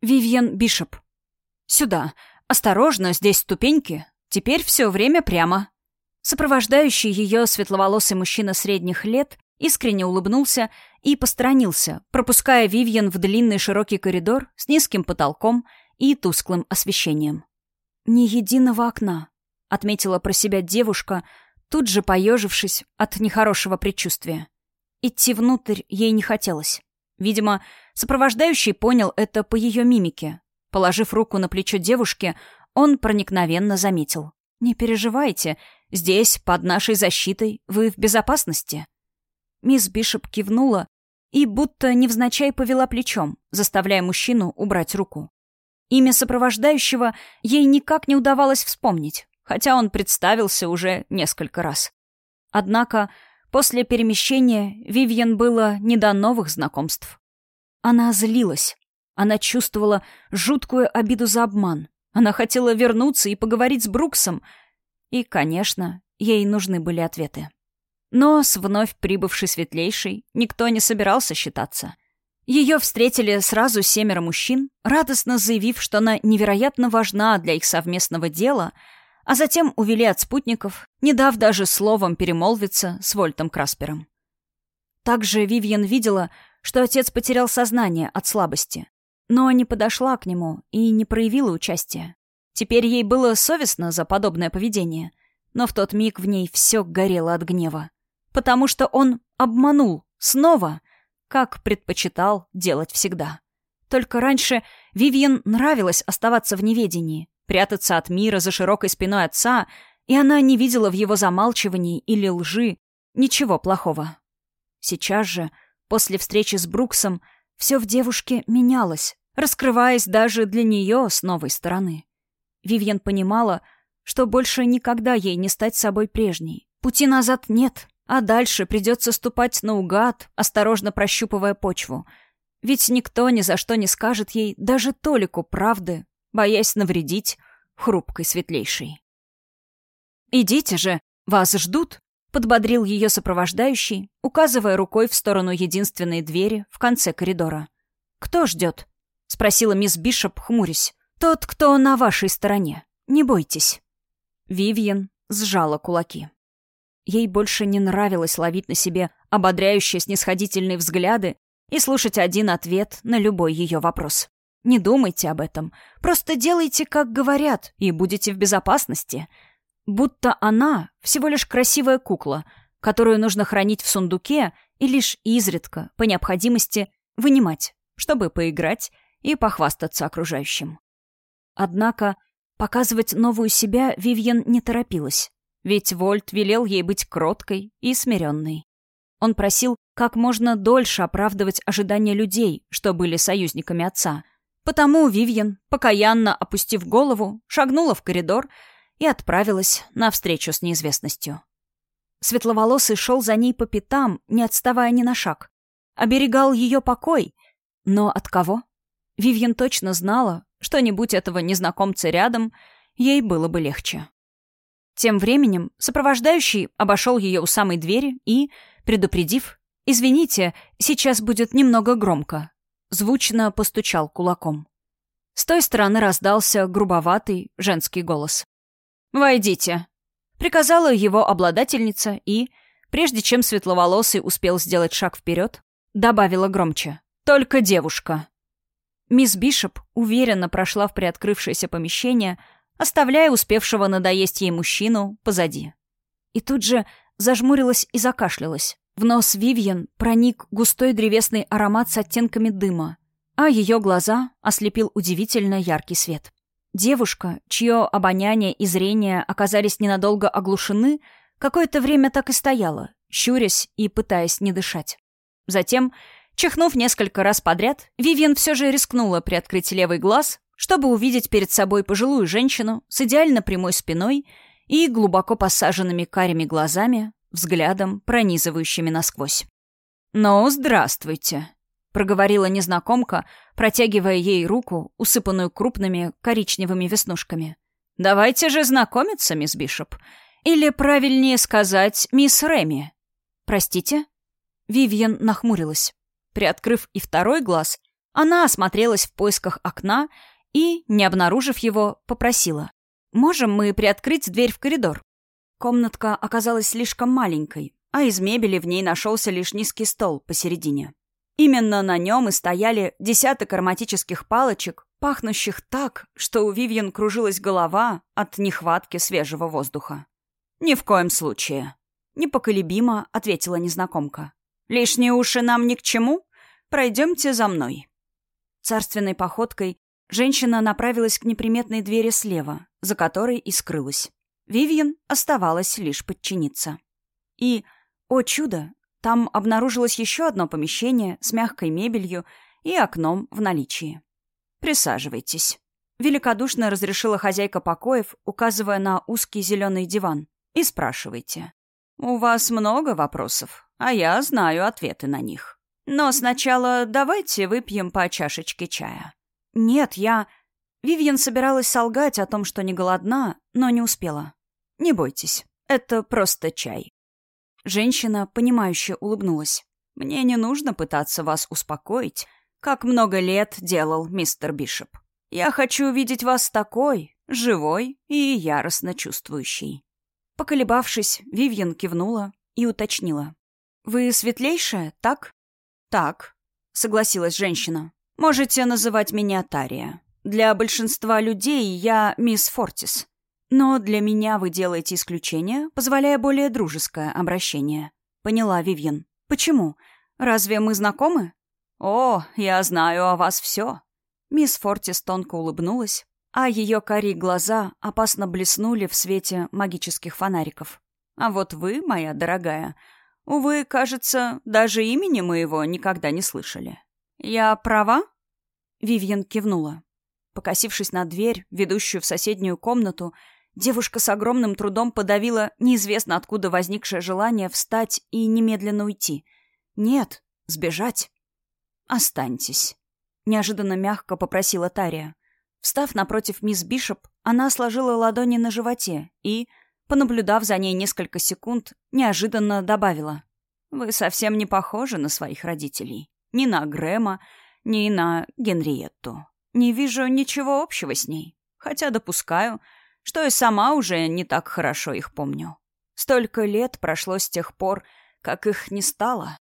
Вивьен Бишоп. Сюда. Осторожно, здесь ступеньки. Теперь все время прямо. Сопровождающий ее светловолосый мужчина средних лет искренне улыбнулся и посторонился, пропуская Вивьен в длинный широкий коридор с низким потолком и тусклым освещением. «Ни единого окна», — отметила про себя девушка, тут же поежившись от нехорошего предчувствия. Идти внутрь ей не хотелось. Видимо, сопровождающий понял это по ее мимике. Положив руку на плечо девушки, он проникновенно заметил. «Не переживайте, здесь, под нашей защитой, вы в безопасности». Мисс Бишоп кивнула и будто невзначай повела плечом, заставляя мужчину убрать руку. Имя сопровождающего ей никак не удавалось вспомнить, хотя он представился уже несколько раз. Однако после перемещения Вивьен было не до новых знакомств. Она злилась. Она чувствовала жуткую обиду за обман. Она хотела вернуться и поговорить с Бруксом. И, конечно, ей нужны были ответы. Но с вновь прибывшей светлейшей никто не собирался считаться. Ее встретили сразу семеро мужчин, радостно заявив, что она невероятно важна для их совместного дела, а затем увели от спутников, не дав даже словом перемолвиться с Вольтом Краспером. Также Вивьен видела, что отец потерял сознание от слабости, но не подошла к нему и не проявила участия. Теперь ей было совестно за подобное поведение, но в тот миг в ней все горело от гнева потому что он обманул снова, как предпочитал делать всегда. Только раньше Вивьен нравилось оставаться в неведении, прятаться от мира за широкой спиной отца, и она не видела в его замалчивании или лжи ничего плохого. Сейчас же, после встречи с Бруксом, все в девушке менялось, раскрываясь даже для нее с новой стороны. Вивьен понимала, что больше никогда ей не стать собой прежней. Пути назад нет, а дальше придется ступать наугад, осторожно прощупывая почву. Ведь никто ни за что не скажет ей даже толику правды, боясь навредить хрупкой светлейшей. «Идите же, вас ждут», — подбодрил ее сопровождающий, указывая рукой в сторону единственной двери в конце коридора. «Кто ждет?» — спросила мисс Бишоп, хмурясь. «Тот, кто на вашей стороне. Не бойтесь». Вивьен сжала кулаки. Ей больше не нравилось ловить на себе ободряющие снисходительные взгляды и слушать один ответ на любой ее вопрос. Не думайте об этом. Просто делайте, как говорят, и будете в безопасности. Будто она всего лишь красивая кукла, которую нужно хранить в сундуке и лишь изредка, по необходимости, вынимать, чтобы поиграть и похвастаться окружающим. Однако показывать новую себя Вивьен не торопилась. Ведь Вольт велел ей быть кроткой и смиренной. Он просил как можно дольше оправдывать ожидания людей, что были союзниками отца. Потому Вивьен, покаянно опустив голову, шагнула в коридор и отправилась на встречу с неизвестностью. Светловолосый шел за ней по пятам, не отставая ни на шаг. Оберегал ее покой. Но от кого? Вивьен точно знала, что не будь этого незнакомца рядом, ей было бы легче. Тем временем сопровождающий обошел ее у самой двери и, предупредив, «Извините, сейчас будет немного громко», звучно постучал кулаком. С той стороны раздался грубоватый женский голос. «Войдите», — приказала его обладательница и, прежде чем светловолосый успел сделать шаг вперед, добавила громче. «Только девушка». Мисс Бишоп уверенно прошла в приоткрывшееся помещение, оставляя успевшего надоесть ей мужчину позади. И тут же зажмурилась и закашлялась. В нос Вивьен проник густой древесный аромат с оттенками дыма, а ее глаза ослепил удивительно яркий свет. Девушка, чье обоняние и зрение оказались ненадолго оглушены, какое-то время так и стояла, щурясь и пытаясь не дышать. Затем, чихнув несколько раз подряд, Вивьен все же рискнула приоткрыть левый глаз, чтобы увидеть перед собой пожилую женщину с идеально прямой спиной и глубоко посаженными карими глазами, взглядом, пронизывающими насквозь. «Ну, здравствуйте», — проговорила незнакомка, протягивая ей руку, усыпанную крупными коричневыми веснушками. «Давайте же знакомиться, мисс Бишоп. Или, правильнее сказать, мисс Реми». «Простите?» Вивьен нахмурилась. Приоткрыв и второй глаз, Она осмотрелась в поисках окна и, не обнаружив его, попросила. «Можем мы приоткрыть дверь в коридор?» Комнатка оказалась слишком маленькой, а из мебели в ней нашелся лишь низкий стол посередине. Именно на нем и стояли десяток ароматических палочек, пахнущих так, что у Вивьен кружилась голова от нехватки свежего воздуха. «Ни в коем случае», — непоколебимо ответила незнакомка. «Лишние уши нам ни к чему. Пройдемте за мной». Царственной походкой женщина направилась к неприметной двери слева, за которой и скрылась. Вивьен оставалось лишь подчиниться. И, о чудо, там обнаружилось еще одно помещение с мягкой мебелью и окном в наличии. «Присаживайтесь», — великодушно разрешила хозяйка покоев, указывая на узкий зеленый диван. «И спрашивайте. У вас много вопросов, а я знаю ответы на них. Но сначала давайте выпьем по чашечке чая». «Нет, я...» Вивьен собиралась солгать о том, что не голодна, но не успела. «Не бойтесь, это просто чай. Женщина, понимающе улыбнулась. «Мне не нужно пытаться вас успокоить, как много лет делал мистер Бишоп. Я хочу увидеть вас такой, живой и яростно чувствующий». Поколебавшись, Вивьен кивнула и уточнила. «Вы светлейшая, так?» «Так», — согласилась женщина. «Можете называть меня Тария. Для большинства людей я мисс Фортис. Но для меня вы делаете исключение, позволяя более дружеское обращение. Поняла, Вивьен. Почему? Разве мы знакомы? О, я знаю о вас все. Мисс Фортис тонко улыбнулась, а ее карие глаза опасно блеснули в свете магических фонариков. А вот вы, моя дорогая, увы, кажется, даже имени моего никогда не слышали. Я права? Вивьен кивнула. Покосившись на дверь, ведущую в соседнюю комнату, Девушка с огромным трудом подавила неизвестно откуда возникшее желание встать и немедленно уйти. Нет, сбежать. «Останьтесь», — неожиданно мягко попросила Тария. Встав напротив мисс Бишоп, она сложила ладони на животе и, понаблюдав за ней несколько секунд, неожиданно добавила. «Вы совсем не похожи на своих родителей. Ни на Грэма, ни на Генриетту. Не вижу ничего общего с ней. Хотя допускаю, что и сама уже не так хорошо их помню. Столько лет прошло с тех пор, как их не стало.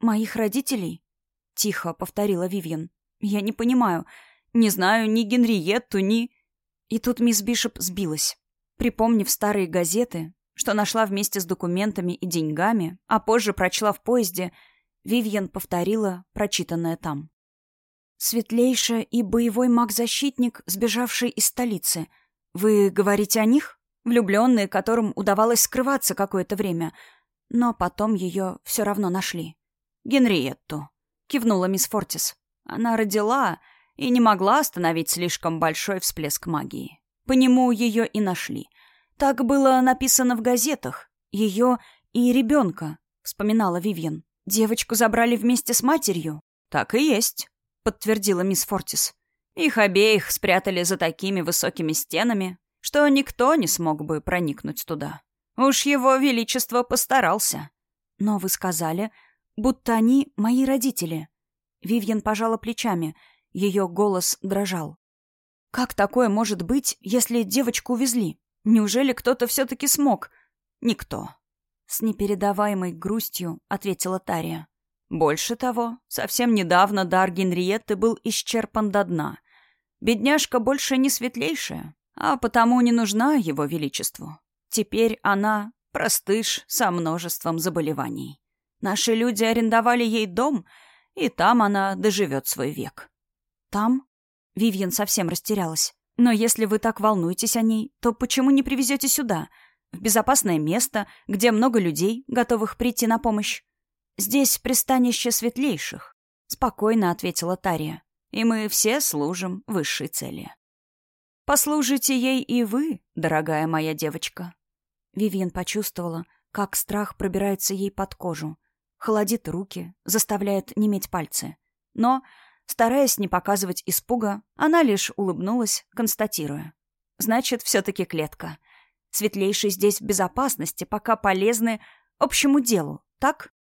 «Моих родителей?» — тихо повторила Вивьен. «Я не понимаю. Не знаю ни Генриетту, ни...» И тут мисс Бишоп сбилась. Припомнив старые газеты, что нашла вместе с документами и деньгами, а позже прочла в поезде, Вивьен повторила прочитанное там. «Светлейшая и боевой маг-защитник, сбежавший из столицы — «Вы говорите о них? Влюбленные, которым удавалось скрываться какое-то время, но потом ее все равно нашли». «Генриетту», — кивнула мисс Фортис. «Она родила и не могла остановить слишком большой всплеск магии. По нему ее и нашли. Так было написано в газетах. Ее и ребенка», — вспоминала Вивьен. «Девочку забрали вместе с матерью?» «Так и есть», — подтвердила мисс Фортис. Их обеих спрятали за такими высокими стенами, что никто не смог бы проникнуть туда. Уж его величество постарался. Но вы сказали, будто они мои родители. Вивьен пожала плечами, ее голос дрожал. Как такое может быть, если девочку увезли? Неужели кто-то все-таки смог? Никто. С непередаваемой грустью ответила Тария. Больше того, совсем недавно дар Генриетты был исчерпан до дна, Бедняжка больше не светлейшая, а потому не нужна его величеству. Теперь она простыш со множеством заболеваний. Наши люди арендовали ей дом, и там она доживет свой век. Там? Вивьен совсем растерялась. Но если вы так волнуетесь о ней, то почему не привезете сюда, в безопасное место, где много людей, готовых прийти на помощь? Здесь пристанище светлейших, спокойно ответила Тария и мы все служим высшей цели. Послужите ей и вы, дорогая моя девочка. Вивьен почувствовала, как страх пробирается ей под кожу, холодит руки, заставляет неметь пальцы. Но, стараясь не показывать испуга, она лишь улыбнулась, констатируя. Значит, все-таки клетка. Светлейший здесь в безопасности, пока полезны общему делу, так?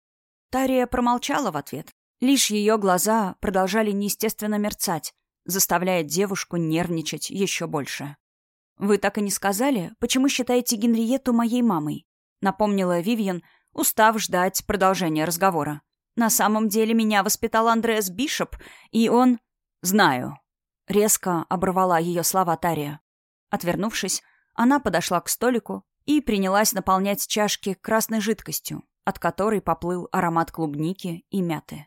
Тария промолчала в ответ, Лишь ее глаза продолжали неестественно мерцать, заставляя девушку нервничать еще больше. «Вы так и не сказали, почему считаете Генриетту моей мамой?» — напомнила Вивьен, устав ждать продолжения разговора. «На самом деле меня воспитал Андреас Бишоп, и он...» «Знаю», — резко оборвала ее слова Тария. Отвернувшись, она подошла к столику и принялась наполнять чашки красной жидкостью, от которой поплыл аромат клубники и мяты.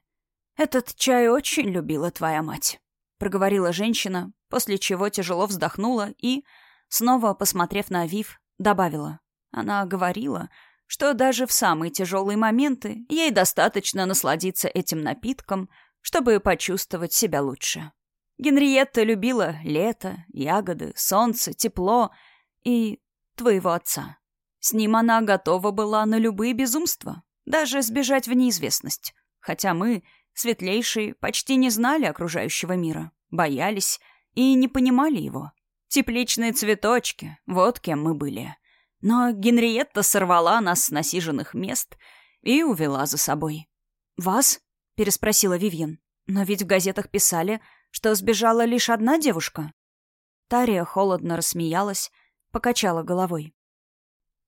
«Этот чай очень любила твоя мать», — проговорила женщина, после чего тяжело вздохнула и, снова посмотрев на Авив, добавила. Она говорила, что даже в самые тяжелые моменты ей достаточно насладиться этим напитком, чтобы почувствовать себя лучше. Генриетта любила лето, ягоды, солнце, тепло и твоего отца. С ним она готова была на любые безумства, даже сбежать в неизвестность. Хотя мы, светлейшие, почти не знали окружающего мира, боялись и не понимали его. Тепличные цветочки, вот кем мы были. Но Генриетта сорвала нас с насиженных мест и увела за собой. «Вас?» — переспросила Вивьен. «Но ведь в газетах писали, что сбежала лишь одна девушка». Тария холодно рассмеялась, покачала головой.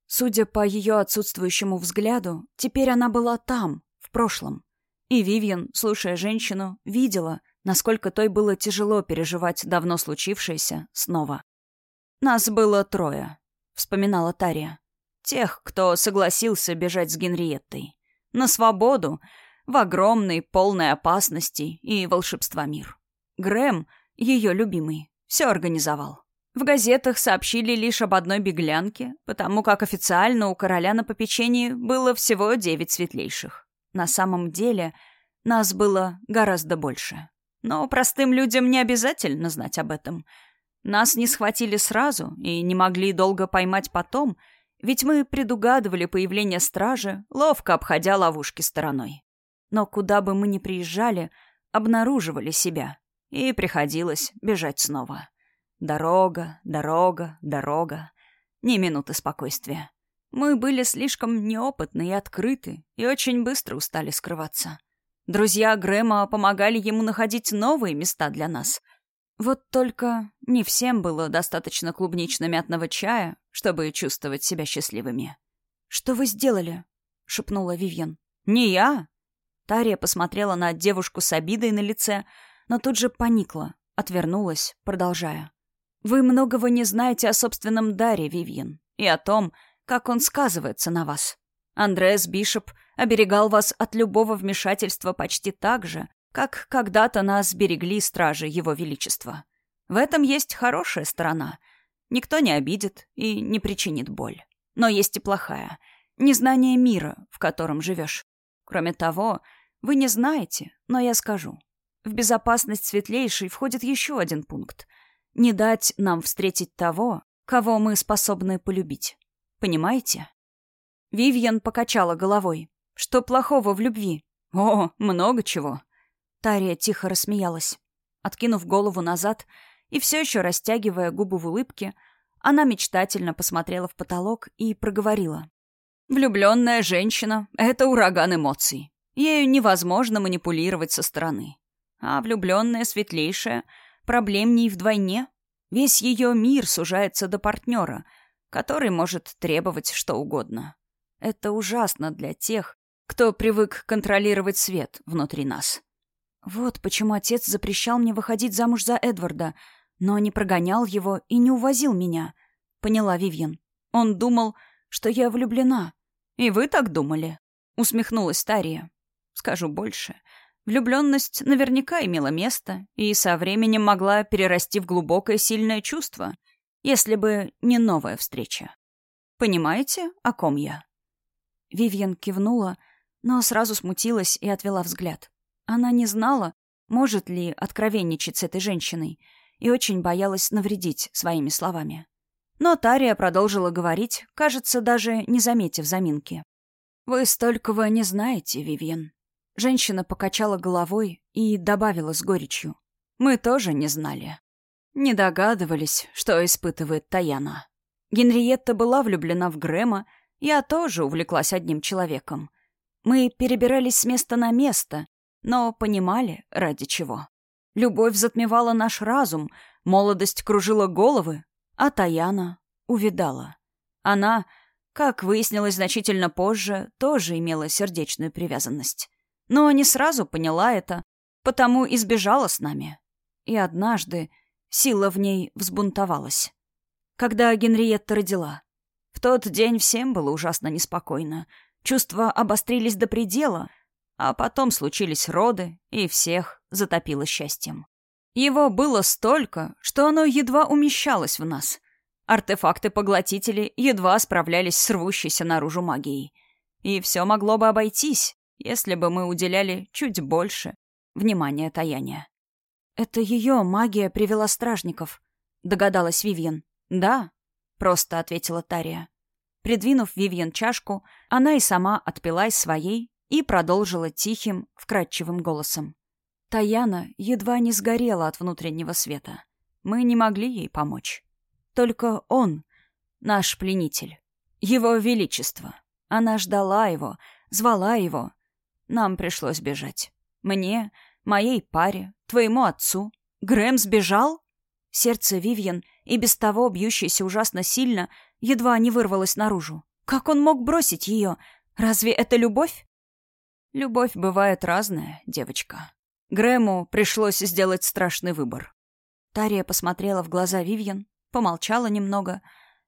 Судя по ее отсутствующему взгляду, теперь она была там, в прошлом. И Вивьен, слушая женщину, видела, насколько той было тяжело переживать давно случившееся снова. «Нас было трое», — вспоминала Тария. «Тех, кто согласился бежать с Генриеттой. На свободу, в огромный, полной опасности и волшебства мир. Грэм, ее любимый, все организовал. В газетах сообщили лишь об одной беглянке, потому как официально у короля на попечении было всего девять светлейших. На самом деле нас было гораздо больше. Но простым людям не обязательно знать об этом. Нас не схватили сразу и не могли долго поймать потом, ведь мы предугадывали появление стражи, ловко обходя ловушки стороной. Но куда бы мы ни приезжали, обнаруживали себя, и приходилось бежать снова. Дорога, дорога, дорога. Ни минуты спокойствия. Мы были слишком неопытны и открыты, и очень быстро устали скрываться. Друзья Грэма помогали ему находить новые места для нас. Вот только не всем было достаточно клубнично-мятного чая, чтобы чувствовать себя счастливыми. «Что вы сделали?» — шепнула Вивьен. «Не я!» Тария посмотрела на девушку с обидой на лице, но тут же поникла, отвернулась, продолжая. Вы многого не знаете о собственном даре, Вивьен, и о том, как он сказывается на вас. Андреас Бишоп оберегал вас от любого вмешательства почти так же, как когда-то нас берегли стражи Его Величества. В этом есть хорошая сторона. Никто не обидит и не причинит боль. Но есть и плохая. Незнание мира, в котором живешь. Кроме того, вы не знаете, но я скажу. В безопасность светлейшей входит еще один пункт — не дать нам встретить того, кого мы способны полюбить. Понимаете? Вивьен покачала головой. Что плохого в любви? О, много чего. Тария тихо рассмеялась. Откинув голову назад и все еще растягивая губы в улыбке, она мечтательно посмотрела в потолок и проговорила. «Влюбленная женщина — это ураган эмоций. Ею невозможно манипулировать со стороны. А влюбленная светлейшая — проблемней вдвойне. Весь ее мир сужается до партнера, который может требовать что угодно. Это ужасно для тех, кто привык контролировать свет внутри нас. Вот почему отец запрещал мне выходить замуж за Эдварда, но не прогонял его и не увозил меня, поняла Вивьен. Он думал, что я влюблена. И вы так думали? Усмехнулась Тария. Скажу больше. Влюбленность наверняка имела место и со временем могла перерасти в глубокое сильное чувство, если бы не новая встреча. Понимаете, о ком я? Вивьен кивнула, но сразу смутилась и отвела взгляд. Она не знала, может ли откровенничать с этой женщиной, и очень боялась навредить своими словами. Но Тария продолжила говорить, кажется, даже не заметив заминки. «Вы столького не знаете, Вивьен. Женщина покачала головой и добавила с горечью. «Мы тоже не знали. Не догадывались, что испытывает Таяна. Генриетта была влюблена в Грэма, я тоже увлеклась одним человеком. Мы перебирались с места на место, но понимали, ради чего. Любовь затмевала наш разум, молодость кружила головы, а Таяна увидала. Она, как выяснилось значительно позже, тоже имела сердечную привязанность. Но не сразу поняла это, потому избежала с нами. И однажды сила в ней взбунтовалась. Когда Генриетта родила. В тот день всем было ужасно неспокойно. Чувства обострились до предела, а потом случились роды, и всех затопило счастьем. Его было столько, что оно едва умещалось в нас. Артефакты-поглотители едва справлялись с рвущейся наружу магией. И все могло бы обойтись, если бы мы уделяли чуть больше внимания таяния. «Это ее магия привела стражников», — догадалась Вивьен. «Да», — просто ответила Тария. Придвинув Вивьен чашку, она и сама отпила из своей и продолжила тихим, вкрадчивым голосом. Таяна едва не сгорела от внутреннего света. Мы не могли ей помочь. Только он, наш пленитель, его величество. Она ждала его, звала его. Нам пришлось бежать. Мне, моей паре, твоему отцу. Грэм сбежал? Сердце Вивьен, и без того бьющееся ужасно сильно, едва не вырвалось наружу. Как он мог бросить ее? Разве это любовь? Любовь бывает разная, девочка. Грэму пришлось сделать страшный выбор. Тария посмотрела в глаза Вивьен, помолчала немного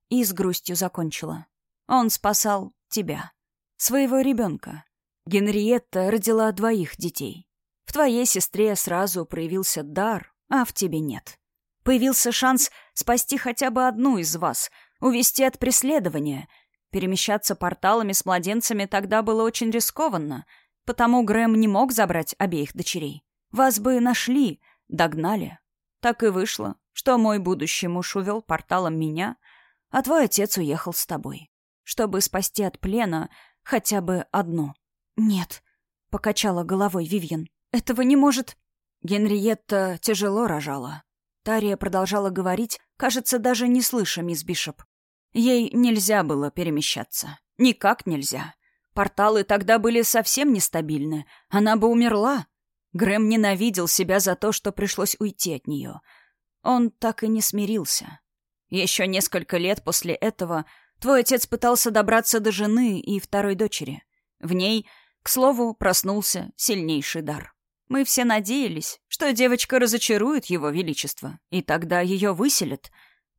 и с грустью закончила. Он спасал тебя, своего ребенка. Генриетта родила двоих детей. В твоей сестре сразу проявился дар, а в тебе нет. Появился шанс спасти хотя бы одну из вас, увести от преследования. Перемещаться порталами с младенцами тогда было очень рискованно, потому Грэм не мог забрать обеих дочерей. Вас бы нашли, догнали. Так и вышло, что мой будущий муж увел порталом меня, а твой отец уехал с тобой, чтобы спасти от плена хотя бы одну. «Нет», — покачала головой Вивьен, — «этого не может...» Генриетта тяжело рожала. Тария продолжала говорить, кажется, даже не слыша мисс Бишоп. Ей нельзя было перемещаться. Никак нельзя. Порталы тогда были совсем нестабильны. Она бы умерла. Грэм ненавидел себя за то, что пришлось уйти от нее. Он так и не смирился. Еще несколько лет после этого твой отец пытался добраться до жены и второй дочери. В ней, к слову, проснулся сильнейший дар. Мы все надеялись, что девочка разочарует его величество, и тогда ее выселят.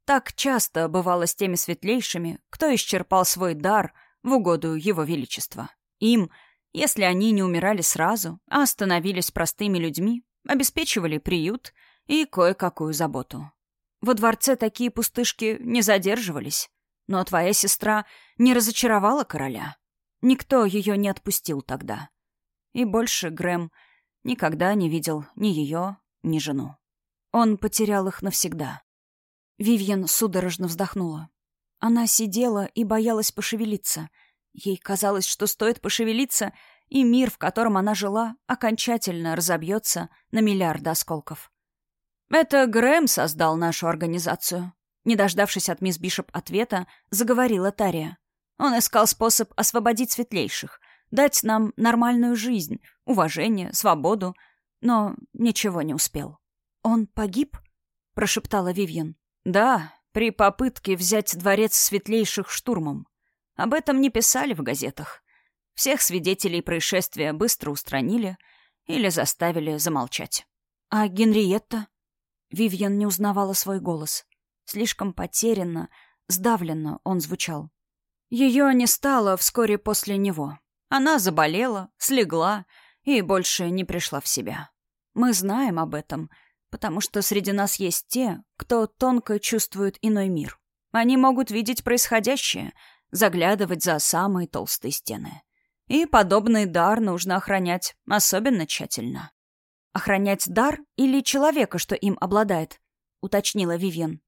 Так часто бывало с теми светлейшими, кто исчерпал свой дар в угоду его величества. Им, если они не умирали сразу, а становились простыми людьми, обеспечивали приют и кое-какую заботу. Во дворце такие пустышки не задерживались, но твоя сестра не разочаровала короля. Никто ее не отпустил тогда. И больше Грэм Никогда не видел ни ее, ни жену. Он потерял их навсегда. Вивьен судорожно вздохнула. Она сидела и боялась пошевелиться. Ей казалось, что стоит пошевелиться, и мир, в котором она жила, окончательно разобьется на миллиарды осколков. «Это Грэм создал нашу организацию», не дождавшись от мисс Бишоп ответа, заговорила Тария. Он искал способ освободить светлейших, дать нам нормальную жизнь, уважение, свободу, но ничего не успел. «Он погиб?» — прошептала Вивьен. «Да, при попытке взять дворец светлейших штурмом. Об этом не писали в газетах. Всех свидетелей происшествия быстро устранили или заставили замолчать. А Генриетта? Вивьен не узнавала свой голос. Слишком потерянно, сдавленно он звучал. Ее не стало вскоре после него. Она заболела, слегла и больше не пришла в себя. Мы знаем об этом, потому что среди нас есть те, кто тонко чувствует иной мир. Они могут видеть происходящее, заглядывать за самые толстые стены. И подобный дар нужно охранять особенно тщательно. «Охранять дар или человека, что им обладает?» — уточнила Вивьен.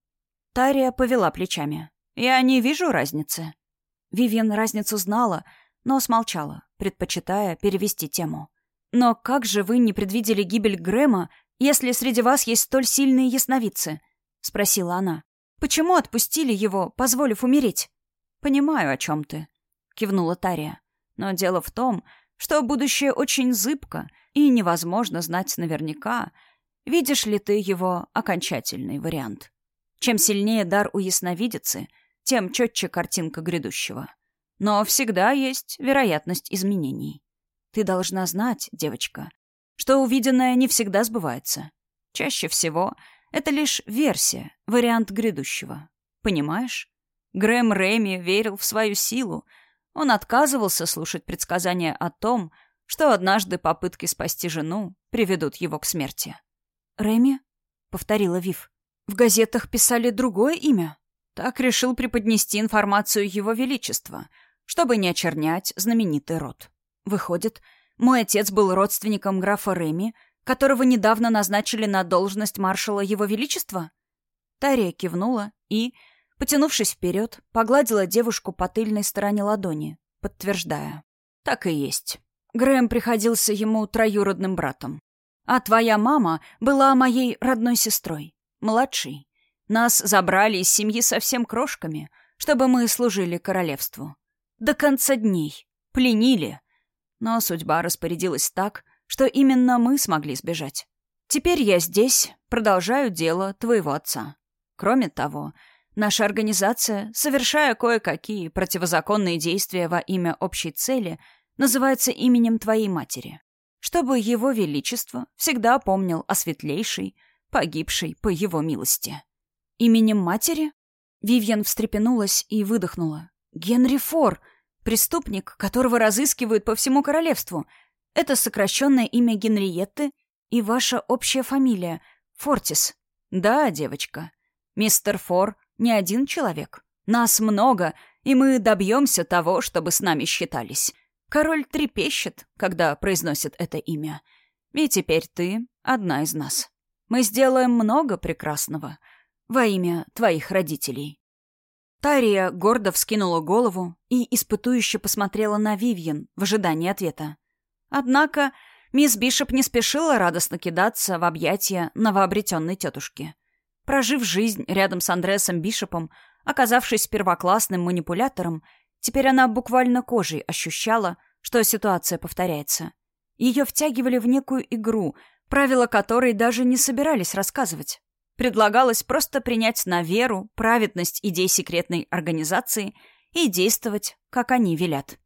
Тария повела плечами. «Я не вижу разницы». Вивьен разницу знала — но смолчала, предпочитая перевести тему. «Но как же вы не предвидели гибель Грэма, если среди вас есть столь сильные ясновидцы?» — спросила она. «Почему отпустили его, позволив умереть?» «Понимаю, о чем ты», — кивнула Тария. «Но дело в том, что будущее очень зыбко, и невозможно знать наверняка, видишь ли ты его окончательный вариант. Чем сильнее дар у ясновидицы, тем четче картинка грядущего. Но всегда есть вероятность изменений. Ты должна знать, девочка, что увиденное не всегда сбывается. Чаще всего это лишь версия, вариант грядущего. Понимаешь? Грэм Рэми верил в свою силу. Он отказывался слушать предсказания о том, что однажды попытки спасти жену приведут его к смерти. «Рэми?» — повторила Вив. «В газетах писали другое имя. Так решил преподнести информацию Его Величества, чтобы не очернять знаменитый род. Выходит, мой отец был родственником графа Реми, которого недавно назначили на должность маршала Его Величества?» Тария кивнула и, потянувшись вперед, погладила девушку по тыльной стороне ладони, подтверждая. «Так и есть. Грэм приходился ему троюродным братом. А твоя мама была моей родной сестрой, младшей. Нас забрали из семьи совсем крошками, чтобы мы служили королевству. До конца дней. Пленили. Но судьба распорядилась так, что именно мы смогли сбежать. Теперь я здесь, продолжаю дело твоего отца. Кроме того, наша организация, совершая кое-какие противозаконные действия во имя общей цели, называется именем твоей матери. Чтобы его величество всегда помнил о светлейшей, погибшей по его милости. Именем матери? Вивьен встрепенулась и выдохнула. Генри Фор, преступник, которого разыскивают по всему королевству. Это сокращенное имя Генриетты и ваша общая фамилия — Фортис. Да, девочка. Мистер Фор не один человек. Нас много, и мы добьемся того, чтобы с нами считались. Король трепещет, когда произносит это имя. И теперь ты одна из нас. Мы сделаем много прекрасного во имя твоих родителей». Тария гордо вскинула голову и испытующе посмотрела на Вивьен в ожидании ответа. Однако мисс Бишоп не спешила радостно кидаться в объятия новообретенной тетушки. Прожив жизнь рядом с Андреасом Бишопом, оказавшись первоклассным манипулятором, Теперь она буквально кожей ощущала, что ситуация повторяется. Ее втягивали в некую игру, правила которой даже не собирались рассказывать. Предлагалось просто принять на веру праведность идей секретной организации и действовать, как они велят.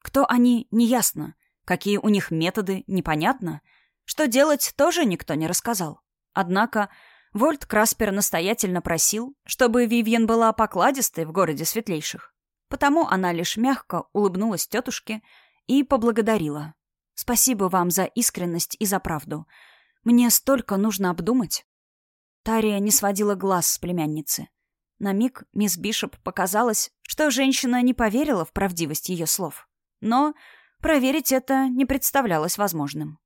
Кто они, неясно. Какие у них методы, непонятно. Что делать, тоже никто не рассказал. Однако Вольт Краспер настоятельно просил, чтобы Вивьен была покладистой в городе светлейших. Потому она лишь мягко улыбнулась тетушке и поблагодарила. «Спасибо вам за искренность и за правду. Мне столько нужно обдумать». Тария не сводила глаз с племянницы. На миг мисс Бишоп показалось, что женщина не поверила в правдивость ее слов. Но проверить это не представлялось возможным.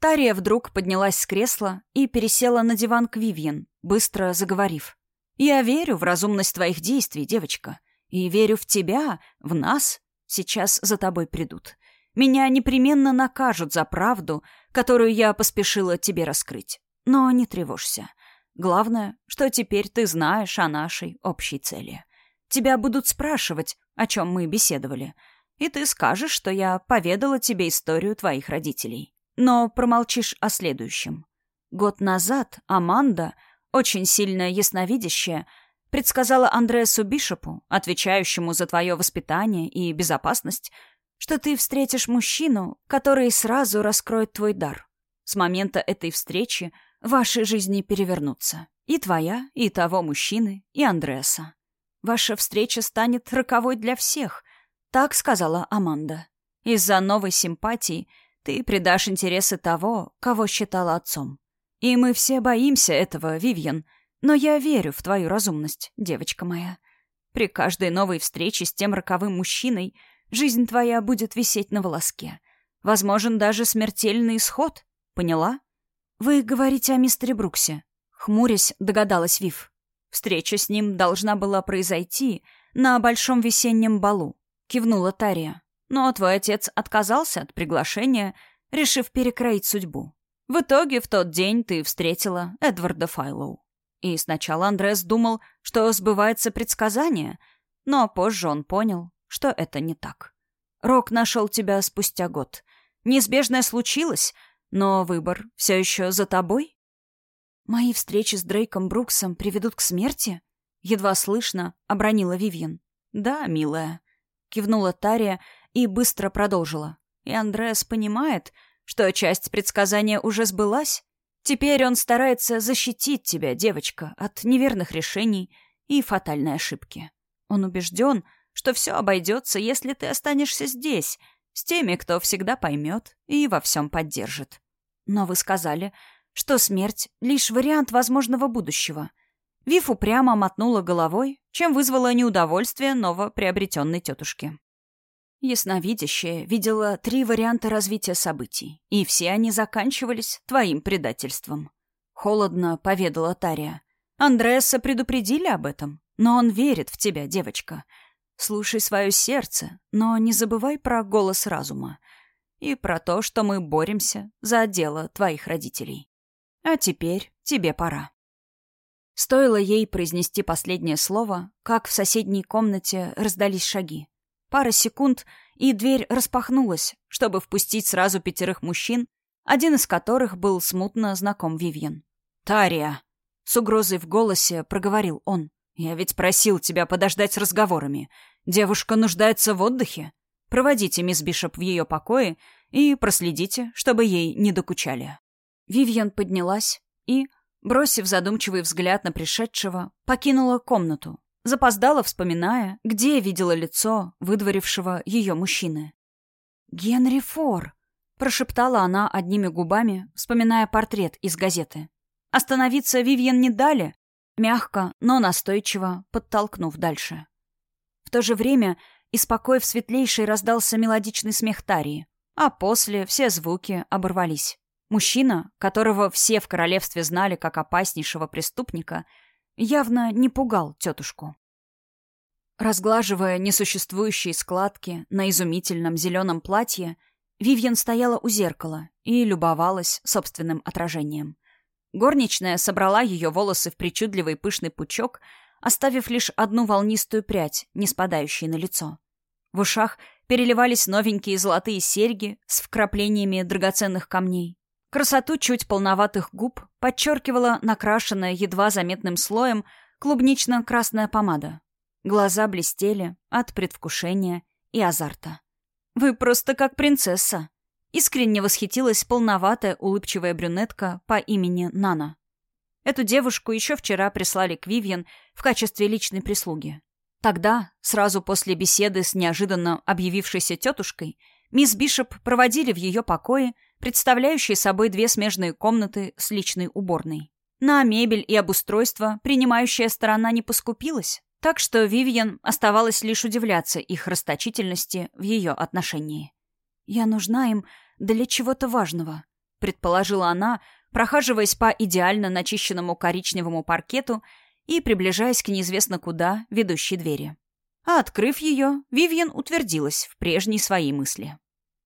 Тария вдруг поднялась с кресла и пересела на диван к Вивьен, быстро заговорив. «Я верю в разумность твоих действий, девочка. И верю в тебя, в нас. Сейчас за тобой придут. Меня непременно накажут за правду, которую я поспешила тебе раскрыть. Но не тревожься. Главное, что теперь ты знаешь о нашей общей цели. Тебя будут спрашивать, о чем мы беседовали, и ты скажешь, что я поведала тебе историю твоих родителей. Но промолчишь о следующем. Год назад Аманда, очень сильно ясновидящая, предсказала Андреасу Бишопу, отвечающему за твое воспитание и безопасность, что ты встретишь мужчину, который сразу раскроет твой дар. С момента этой встречи ваши жизни перевернутся. И твоя, и того мужчины, и Андреаса. Ваша встреча станет роковой для всех, так сказала Аманда. Из-за новой симпатии ты предашь интересы того, кого считала отцом. И мы все боимся этого, Вивьен — но я верю в твою разумность, девочка моя. При каждой новой встрече с тем роковым мужчиной жизнь твоя будет висеть на волоске. Возможен даже смертельный исход. Поняла? Вы говорите о мистере Бруксе. Хмурясь, догадалась Вив. Встреча с ним должна была произойти на большом весеннем балу. Кивнула Тария. Но твой отец отказался от приглашения, решив перекроить судьбу. В итоге в тот день ты встретила Эдварда Файлоу. И сначала Андрес думал, что сбывается предсказание, но позже он понял, что это не так. Рок нашел тебя спустя год. Неизбежное случилось, Но выбор все еще за тобой? Мои встречи с Дрейком Бруксом приведут к смерти? Едва слышно, обронила Вивьен. Да, милая. Кивнула Тария и быстро продолжила. И Андреас понимает, что часть предсказания уже сбылась. Теперь он старается защитить тебя, девочка, от неверных решений и фатальной ошибки. Он убежден, что все обойдется, если ты останешься здесь, с теми, кто всегда поймет и во всем поддержит. Но вы сказали, что смерть — лишь вариант возможного будущего. Вив упрямо мотнула головой, чем вызвала неудовольствие новоприобретенной тетушки. Ясновидящая видела три варианта развития событий, и все они заканчивались твоим предательством. Холодно поведала Тария. Андреаса предупредили об этом, но он верит в тебя, девочка — Слушай свое сердце, но не забывай про голос разума и про то, что мы боремся за дело твоих родителей. А теперь тебе пора. Стоило ей произнести последнее слово, как в соседней комнате раздались шаги. Пара секунд, и дверь распахнулась, чтобы впустить сразу пятерых мужчин, один из которых был смутно знаком Вивьен. «Тария!» — с угрозой в голосе проговорил он. «Я ведь просил тебя подождать с разговорами. Девушка нуждается в отдыхе. Проводите мисс Бишоп в ее покое и проследите, чтобы ей не докучали». Вивьен поднялась и, бросив задумчивый взгляд на пришедшего, покинула комнату, запоздала, вспоминая, где видела лицо выдворившего ее мужчины. «Генри Фор», — прошептала она одними губами, вспоминая портрет из газеты. Остановиться Вивьен не дали, мягко, но настойчиво подтолкнув дальше. В то же время из покоев светлейшей раздался мелодичный смех Тарии, а после все звуки оборвались. Мужчина, которого все в королевстве знали как опаснейшего преступника, явно не пугал тетушку. Разглаживая несуществующие складки на изумительном зеленом платье, Вивьен стояла у зеркала и любовалась собственным отражением. Горничная собрала ее волосы в причудливый пышный пучок, оставив лишь одну волнистую прядь, не спадающую на лицо. В ушах переливались новенькие золотые серьги с вкраплениями драгоценных камней. Красоту чуть полноватых губ подчеркивала накрашенная едва заметным слоем клубнично-красная помада. Глаза блестели от предвкушения и азарта. «Вы просто как принцесса!» Искренне восхитилась полноватая улыбчивая брюнетка по имени Нана. Эту девушку еще вчера прислали к Вивьен в качестве личной прислуги. Тогда, сразу после беседы с неожиданно объявившейся тетушкой, мисс Бишоп проводили в ее покое, представляющие собой две смежные комнаты с личной уборной. На мебель и обустройство принимающая сторона не поскупилась, так что Вивьен оставалось лишь удивляться их расточительности в ее отношении. «Я нужна им для чего-то важного», — предположила она, прохаживаясь по идеально начищенному коричневому паркету и приближаясь к неизвестно куда ведущей двери. А открыв ее, Вивьен утвердилась в прежней своей мысли.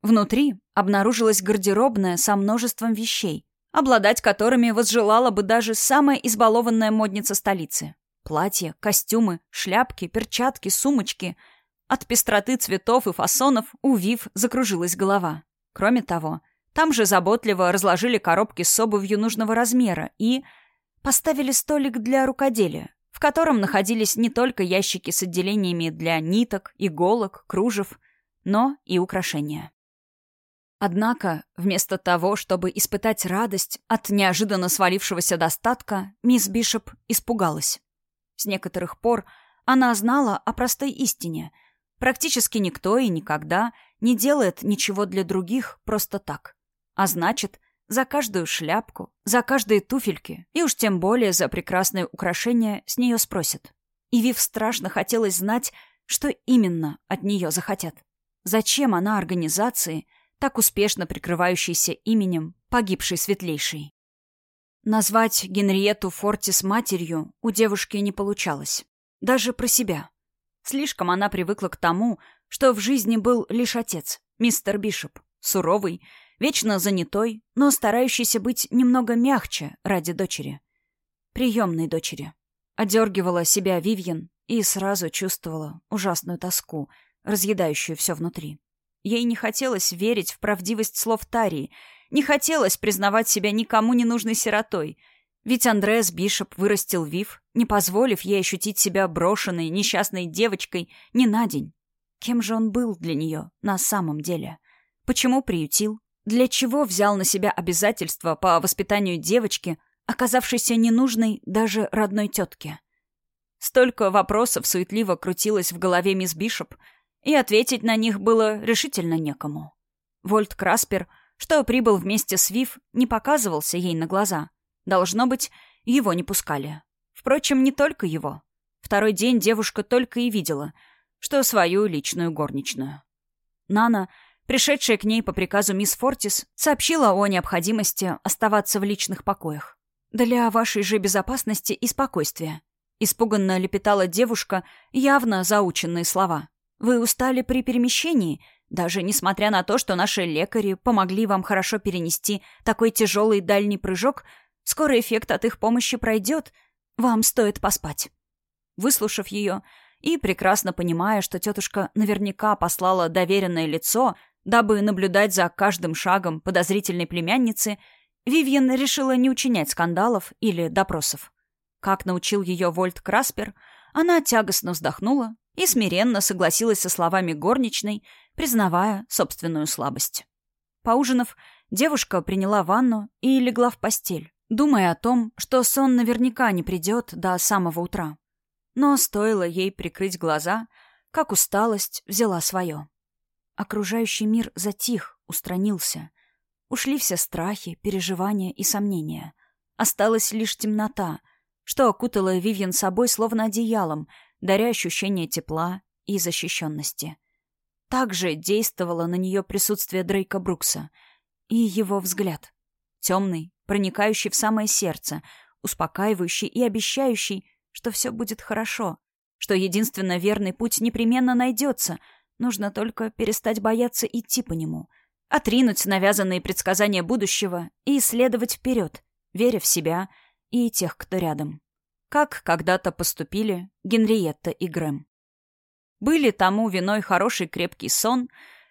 Внутри обнаружилась гардеробная со множеством вещей, обладать которыми возжелала бы даже самая избалованная модница столицы. Платья, костюмы, шляпки, перчатки, сумочки. От пестроты цветов и фасонов у Вив закружилась голова. Кроме того, там же заботливо разложили коробки с обувью нужного размера и поставили столик для рукоделия, в котором находились не только ящики с отделениями для ниток, иголок, кружев, но и украшения. Однако, вместо того, чтобы испытать радость от неожиданно свалившегося достатка, мисс Бишоп испугалась. С некоторых пор она знала о простой истине. Практически никто и никогда не делает ничего для других просто так. А значит, за каждую шляпку, за каждые туфельки и уж тем более за прекрасное украшение с нее спросят. И Вив страшно хотелось знать, что именно от нее захотят. Зачем она организации, так успешно прикрывающейся именем погибшей светлейшей? Назвать Генриету Фортис матерью у девушки не получалось. Даже про себя. Слишком она привыкла к тому, что в жизни был лишь отец, мистер Бишоп, суровый, Вечно занятой, но старающийся быть немного мягче ради дочери. Приемной дочери. Одергивала себя Вивьен и сразу чувствовала ужасную тоску, разъедающую все внутри. Ей не хотелось верить в правдивость слов Тарии, Не хотелось признавать себя никому не нужной сиротой. Ведь Андреас Бишоп вырастил Вив, не позволив ей ощутить себя брошенной, несчастной девочкой ни на день. Кем же он был для нее на самом деле? Почему приютил? Для чего взял на себя обязательства по воспитанию девочки, оказавшейся ненужной даже родной тетке? Столько вопросов суетливо крутилось в голове мисс Бишоп, и ответить на них было решительно некому. Вольт Краспер, что прибыл вместе с Вив, не показывался ей на глаза. Должно быть, его не пускали. Впрочем, не только его. Второй день девушка только и видела, что свою личную горничную. Нана — пришедшая к ней по приказу мисс Фортис, сообщила о необходимости оставаться в личных покоях. «Для вашей же безопасности и спокойствия», — испуганно лепетала девушка, явно заученные слова. «Вы устали при перемещении, даже несмотря на то, что наши лекари помогли вам хорошо перенести такой тяжелый дальний прыжок, скоро эффект от их помощи пройдет, вам стоит поспать». Выслушав ее, и, прекрасно понимая, что тетушка наверняка послала доверенное лицо, Дабы наблюдать за каждым шагом подозрительной племянницы, Вивьен решила не учинять скандалов или допросов. Как научил ее Вольт Краспер, она тягостно вздохнула и смиренно согласилась со словами горничной, признавая собственную слабость. Поужинав, девушка приняла ванну и легла в постель, думая о том, что сон наверняка не придет до самого утра. Но стоило ей прикрыть глаза, как усталость взяла свое. Окружающий мир затих, устранился. Ушли все страхи, переживания и сомнения. Осталась лишь темнота, что окутала Вивьен собой словно одеялом, даря ощущение тепла и защищенности. Также действовало на нее присутствие Дрейка Брукса и его взгляд. Темный, проникающий в самое сердце, успокаивающий и обещающий, что все будет хорошо, что единственно верный путь непременно найдется — Нужно только перестать бояться идти по нему, отринуть навязанные предсказания будущего и исследовать вперед, веря в себя и тех, кто рядом. Как когда-то поступили Генриетта и Грэм. Были тому виной хороший крепкий сон,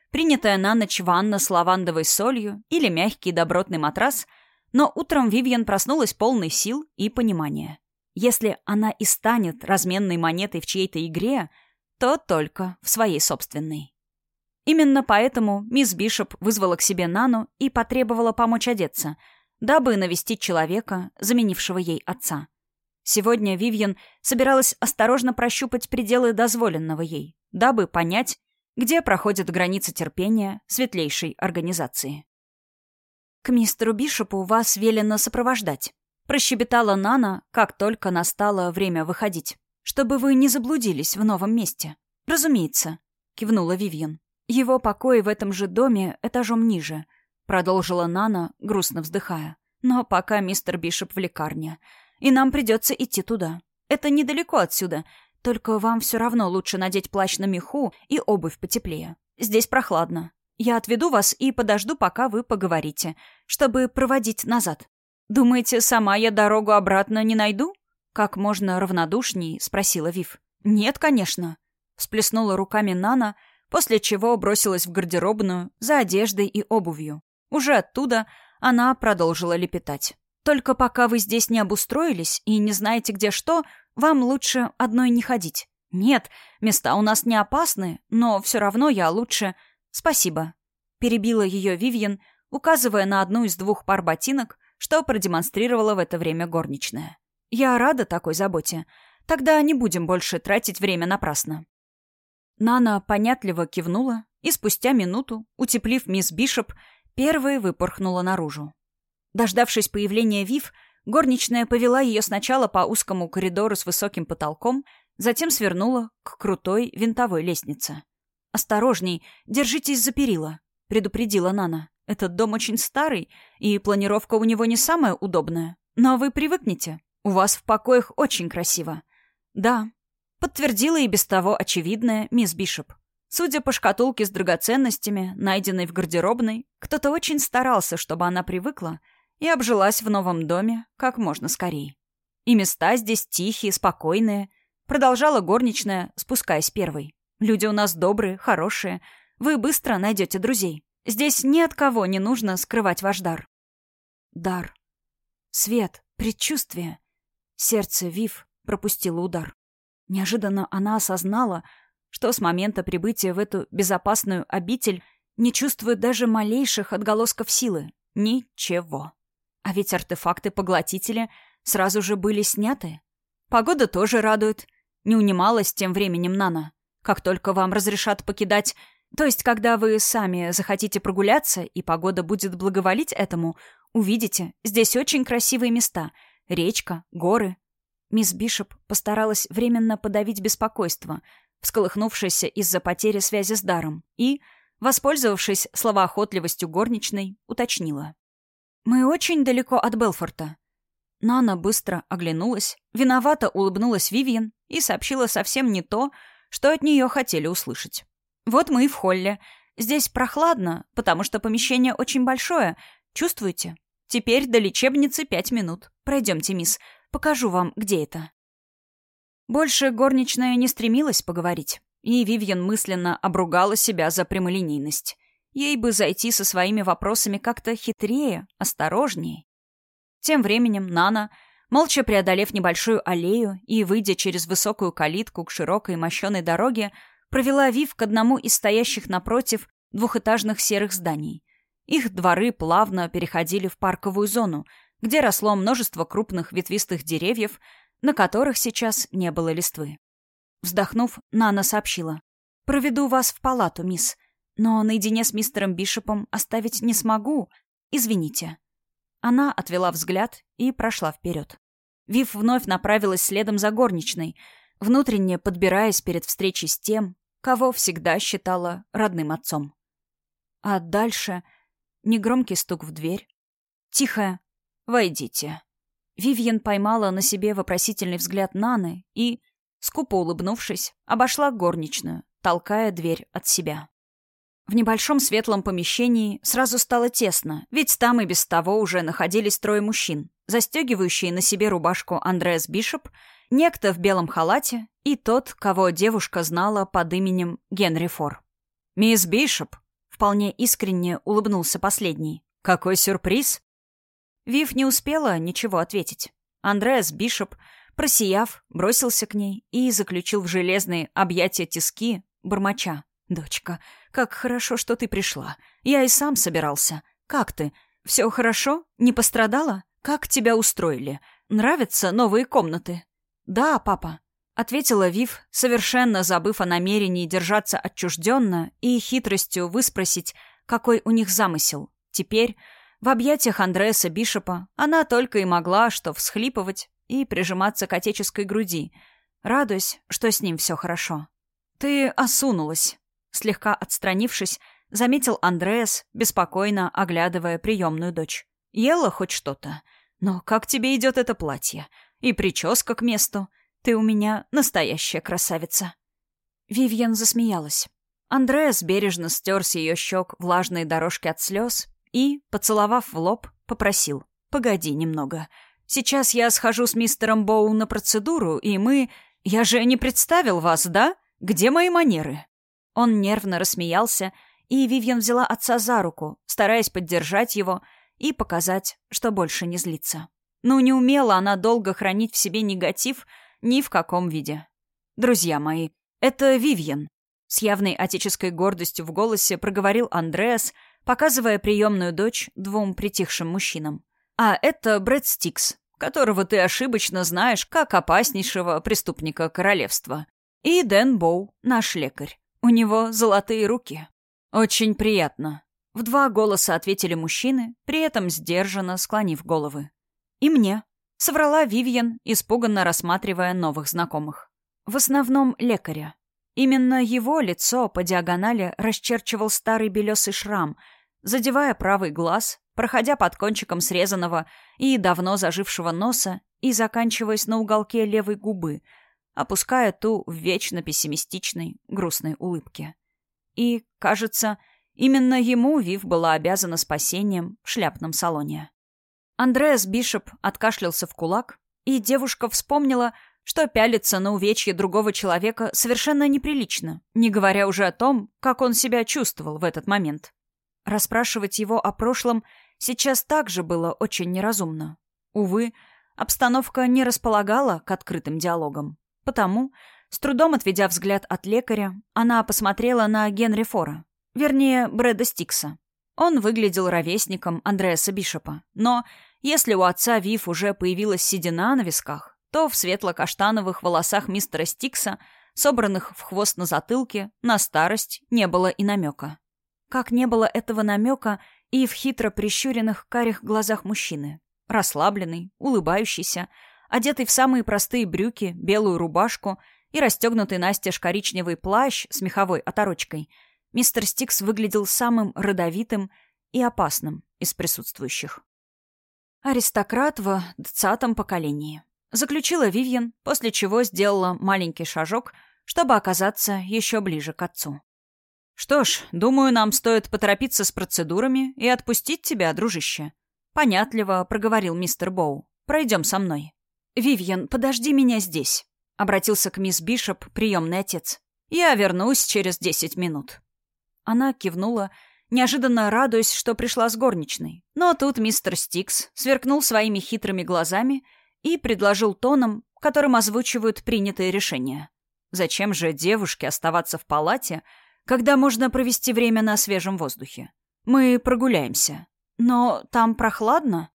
принятая на ночь ванна с лавандовой солью или мягкий добротный матрас, но утром Вивьен проснулась полной сил и понимания. Если она и станет разменной монетой в чьей-то игре — то только в своей собственной. Именно поэтому мисс Бишоп вызвала к себе Нану и потребовала помочь одеться, дабы навестить человека, заменившего ей отца. Сегодня Вивьен собиралась осторожно прощупать пределы дозволенного ей, дабы понять, где проходят границы терпения светлейшей организации. «К мистеру Бишопу вас велено сопровождать», — прощебетала Нана, как только настало время выходить чтобы вы не заблудились в новом месте. Разумеется, кивнула Вивьен. Его покои в этом же доме этажом ниже, продолжила Нана, грустно вздыхая. Но пока мистер Бишоп в лекарне, и нам придется идти туда. Это недалеко отсюда, только вам все равно лучше надеть плащ на меху и обувь потеплее. Здесь прохладно. Я отведу вас и подожду, пока вы поговорите, чтобы проводить назад. Думаете, сама я дорогу обратно не найду? Как можно равнодушней спросила Вив. «Нет, конечно», — всплеснула руками Нана, после чего бросилась в гардеробную за одеждой и обувью. Уже оттуда она продолжила лепетать. «Только пока вы здесь не обустроились и не знаете, где что, вам лучше одной не ходить. Нет, места у нас не опасны, но все равно я лучше... Спасибо». Перебила ее Вивьен, указывая на одну из двух пар ботинок, что продемонстрировала в это время горничная. Я рада такой заботе. Тогда не будем больше тратить время напрасно. Нана понятливо кивнула и спустя минуту, утеплив мисс Бишоп, первой выпорхнула наружу. Дождавшись появления Вив, горничная повела ее сначала по узкому коридору с высоким потолком, затем свернула к крутой винтовой лестнице. «Осторожней, держитесь за перила», — предупредила Нана. «Этот дом очень старый, и планировка у него не самая удобная, но вы привыкнете». «У вас в покоях очень красиво». «Да», — подтвердила и без того очевидная мисс Бишоп. Судя по шкатулке с драгоценностями, найденной в гардеробной, кто-то очень старался, чтобы она привыкла и обжилась в новом доме как можно скорее. И места здесь тихие, спокойные, продолжала горничная, спускаясь первой. Люди у нас добрые, хорошие. Вы быстро найдете друзей. Здесь ни от кого не нужно скрывать ваш дар. Дар. Свет. Предчувствие. Сердце Вив пропустило удар. Неожиданно она осознала, что с момента прибытия в эту безопасную обитель не чувствует даже малейших отголосков силы. Ничего. А ведь артефакты-поглотители сразу же были сняты. Погода тоже радует. Не унималась тем временем Нана. Как только вам разрешат покидать... То есть, когда вы сами захотите прогуляться, и погода будет благоволить этому, увидите, здесь очень красивые места. Речка, горы. Мисс Бишоп постаралась временно подавить беспокойство, всколыхнувшееся из-за потери связи с даром, и, воспользовавшись словоохотливостью горничной, уточнила. «Мы очень далеко от Белфорта». Нана быстро оглянулась, виновато улыбнулась Вивьен и сообщила совсем не то, что от нее хотели услышать. «Вот мы и в холле. Здесь прохладно, потому что помещение очень большое. Чувствуете? Теперь до лечебницы пять минут. Пройдемте, мисс. Покажу вам, где это». Больше горничная не стремилась поговорить, и Вивьен мысленно обругала себя за прямолинейность. Ей бы зайти со своими вопросами как-то хитрее, осторожнее. Тем временем Нана, молча преодолев небольшую аллею и выйдя через высокую калитку к широкой мощеной дороге, провела Вив к одному из стоящих напротив двухэтажных серых зданий. Их дворы плавно переходили в парковую зону, где росло множество крупных ветвистых деревьев, на которых сейчас не было листвы. Вздохнув, Нана сообщила. «Проведу вас в палату, мисс. Но наедине с мистером Бишопом оставить не смогу. Извините». Она отвела взгляд и прошла вперед. Вив вновь направилась следом за горничной, внутренне подбираясь перед встречей с тем, кого всегда считала родным отцом. А дальше негромкий стук в дверь. Тихо. «Войдите». Вивьен поймала на себе вопросительный взгляд Наны и, скупо улыбнувшись, обошла горничную, толкая дверь от себя. В небольшом светлом помещении сразу стало тесно, ведь там и без того уже находились трое мужчин, застегивающие на себе рубашку Андреас Бишоп, некто в белом халате и тот, кого девушка знала под именем Генри Фор. «Мисс Бишоп!» — вполне искренне улыбнулся последний. «Какой сюрприз!» Вив не успела ничего ответить. Андреас Бишоп, просияв, бросился к ней и заключил в железные объятия тиски, бормоча. «Дочка, как хорошо, что ты пришла. Я и сам собирался. Как ты? Все хорошо? Не пострадала? Как тебя устроили? Нравятся новые комнаты?» «Да, папа», — ответила Вив, совершенно забыв о намерении держаться отчужденно и хитростью выспросить, какой у них замысел. Теперь, в объятиях Андреаса Бишопа, она только и могла что всхлипывать и прижиматься к отеческой груди, радуясь, что с ним все хорошо. «Ты осунулась», Слегка отстранившись, заметил Андреас, беспокойно оглядывая приемную дочь. «Ела хоть что-то? Но как тебе идет это платье? И прическа к месту? Ты у меня настоящая красавица». Вивьен засмеялась. Андреас бережно стер с ее щек влажные дорожки от слез и, поцеловав в лоб, попросил. «Погоди немного. Сейчас я схожу с мистером Боу на процедуру, и мы... Я же не представил вас, да? Где мои манеры?» Он нервно рассмеялся, и Вивьен взяла отца за руку, стараясь поддержать его и показать, что больше не злится. Но не умела она долго хранить в себе негатив ни в каком виде. «Друзья мои, это Вивьен», — с явной отеческой гордостью в голосе проговорил Андреас, показывая приемную дочь двум притихшим мужчинам. «А это Брэд Стикс, которого ты ошибочно знаешь как опаснейшего преступника королевства. И Дэн Боу, наш лекарь. У него золотые руки. Очень приятно. В два голоса ответили мужчины, при этом сдержанно склонив головы. И мне. Соврала Вивьен, испуганно рассматривая новых знакомых. В основном лекаря. Именно его лицо по диагонали расчерчивал старый белесый шрам, задевая правый глаз, проходя под кончиком срезанного и давно зажившего носа и заканчиваясь на уголке левой губы — опуская ту в вечно пессимистичной, грустной улыбке. И, кажется, именно ему Вив была обязана спасением в шляпном салоне. Андреас Бишоп откашлялся в кулак, и девушка вспомнила, что пялиться на увечье другого человека совершенно неприлично, не говоря уже о том, как он себя чувствовал в этот момент. Расспрашивать его о прошлом сейчас также было очень неразумно. Увы, обстановка не располагала к открытым диалогам. Потому, с трудом отведя взгляд от лекаря, она посмотрела на Генри Фора, вернее, Брэда Стикса. Он выглядел ровесником Андреаса Бишопа, но если у отца Вив уже появилась седина на висках, то в светло-каштановых волосах мистера Стикса, собранных в хвост на затылке, на старость не было и намека. Как не было этого намека и в хитро прищуренных карих глазах мужчины. Расслабленный, улыбающийся, одетый в самые простые брюки, белую рубашку и расстегнутый настежь коричневый плащ с меховой оторочкой, мистер Стикс выглядел самым родовитым и опасным из присутствующих. Аристократ в двадцатом поколении. Заключила Вивьен, после чего сделала маленький шажок, чтобы оказаться еще ближе к отцу. «Что ж, думаю, нам стоит поторопиться с процедурами и отпустить тебя, дружище», — понятливо проговорил мистер Боу. «Пройдем со мной». «Вивьен, подожди меня здесь», — обратился к мисс Бишоп, приемный отец. «Я вернусь через десять минут». Она кивнула, неожиданно радуясь, что пришла с горничной. Но тут мистер Стикс сверкнул своими хитрыми глазами — и предложил тоном, которым озвучивают принятые решения. Зачем же девушке оставаться в палате, когда можно провести время на свежем воздухе? Мы прогуляемся. Но там прохладно?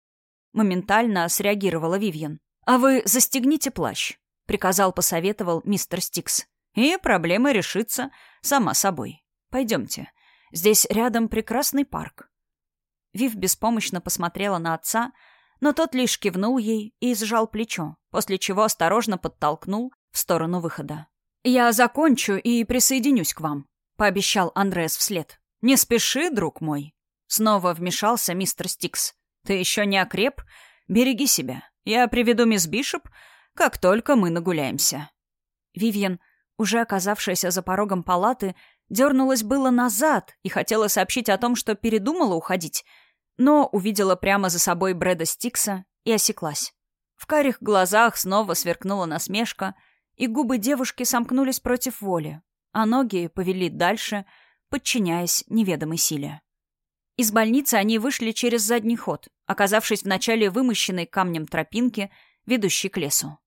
Моментально среагировала Вивьен. А вы застегните плащ, приказал, посоветовал мистер Стикс. И проблема решится сама собой. Пойдемте. Здесь рядом прекрасный парк. Вив беспомощно посмотрела на отца, но тот лишь кивнул ей и сжал плечо, после чего осторожно подтолкнул в сторону выхода. «Я закончу и присоединюсь к вам», — пообещал Андреас вслед. «Не спеши, друг мой». Снова вмешался мистер Стикс. «Ты еще не окреп? Береги себя. Я приведу мисс Бишоп, как только мы нагуляемся». Вивьен, уже оказавшаяся за порогом палаты, дернулась было назад и хотела сообщить о том, что передумала уходить — но увидела прямо за собой Брэда Стикса и осеклась. В карих глазах снова сверкнула насмешка, и губы девушки сомкнулись против воли, а ноги повели дальше, подчиняясь неведомой силе. Из больницы они вышли через задний ход, оказавшись в начале вымощенной камнем тропинки, ведущей к лесу.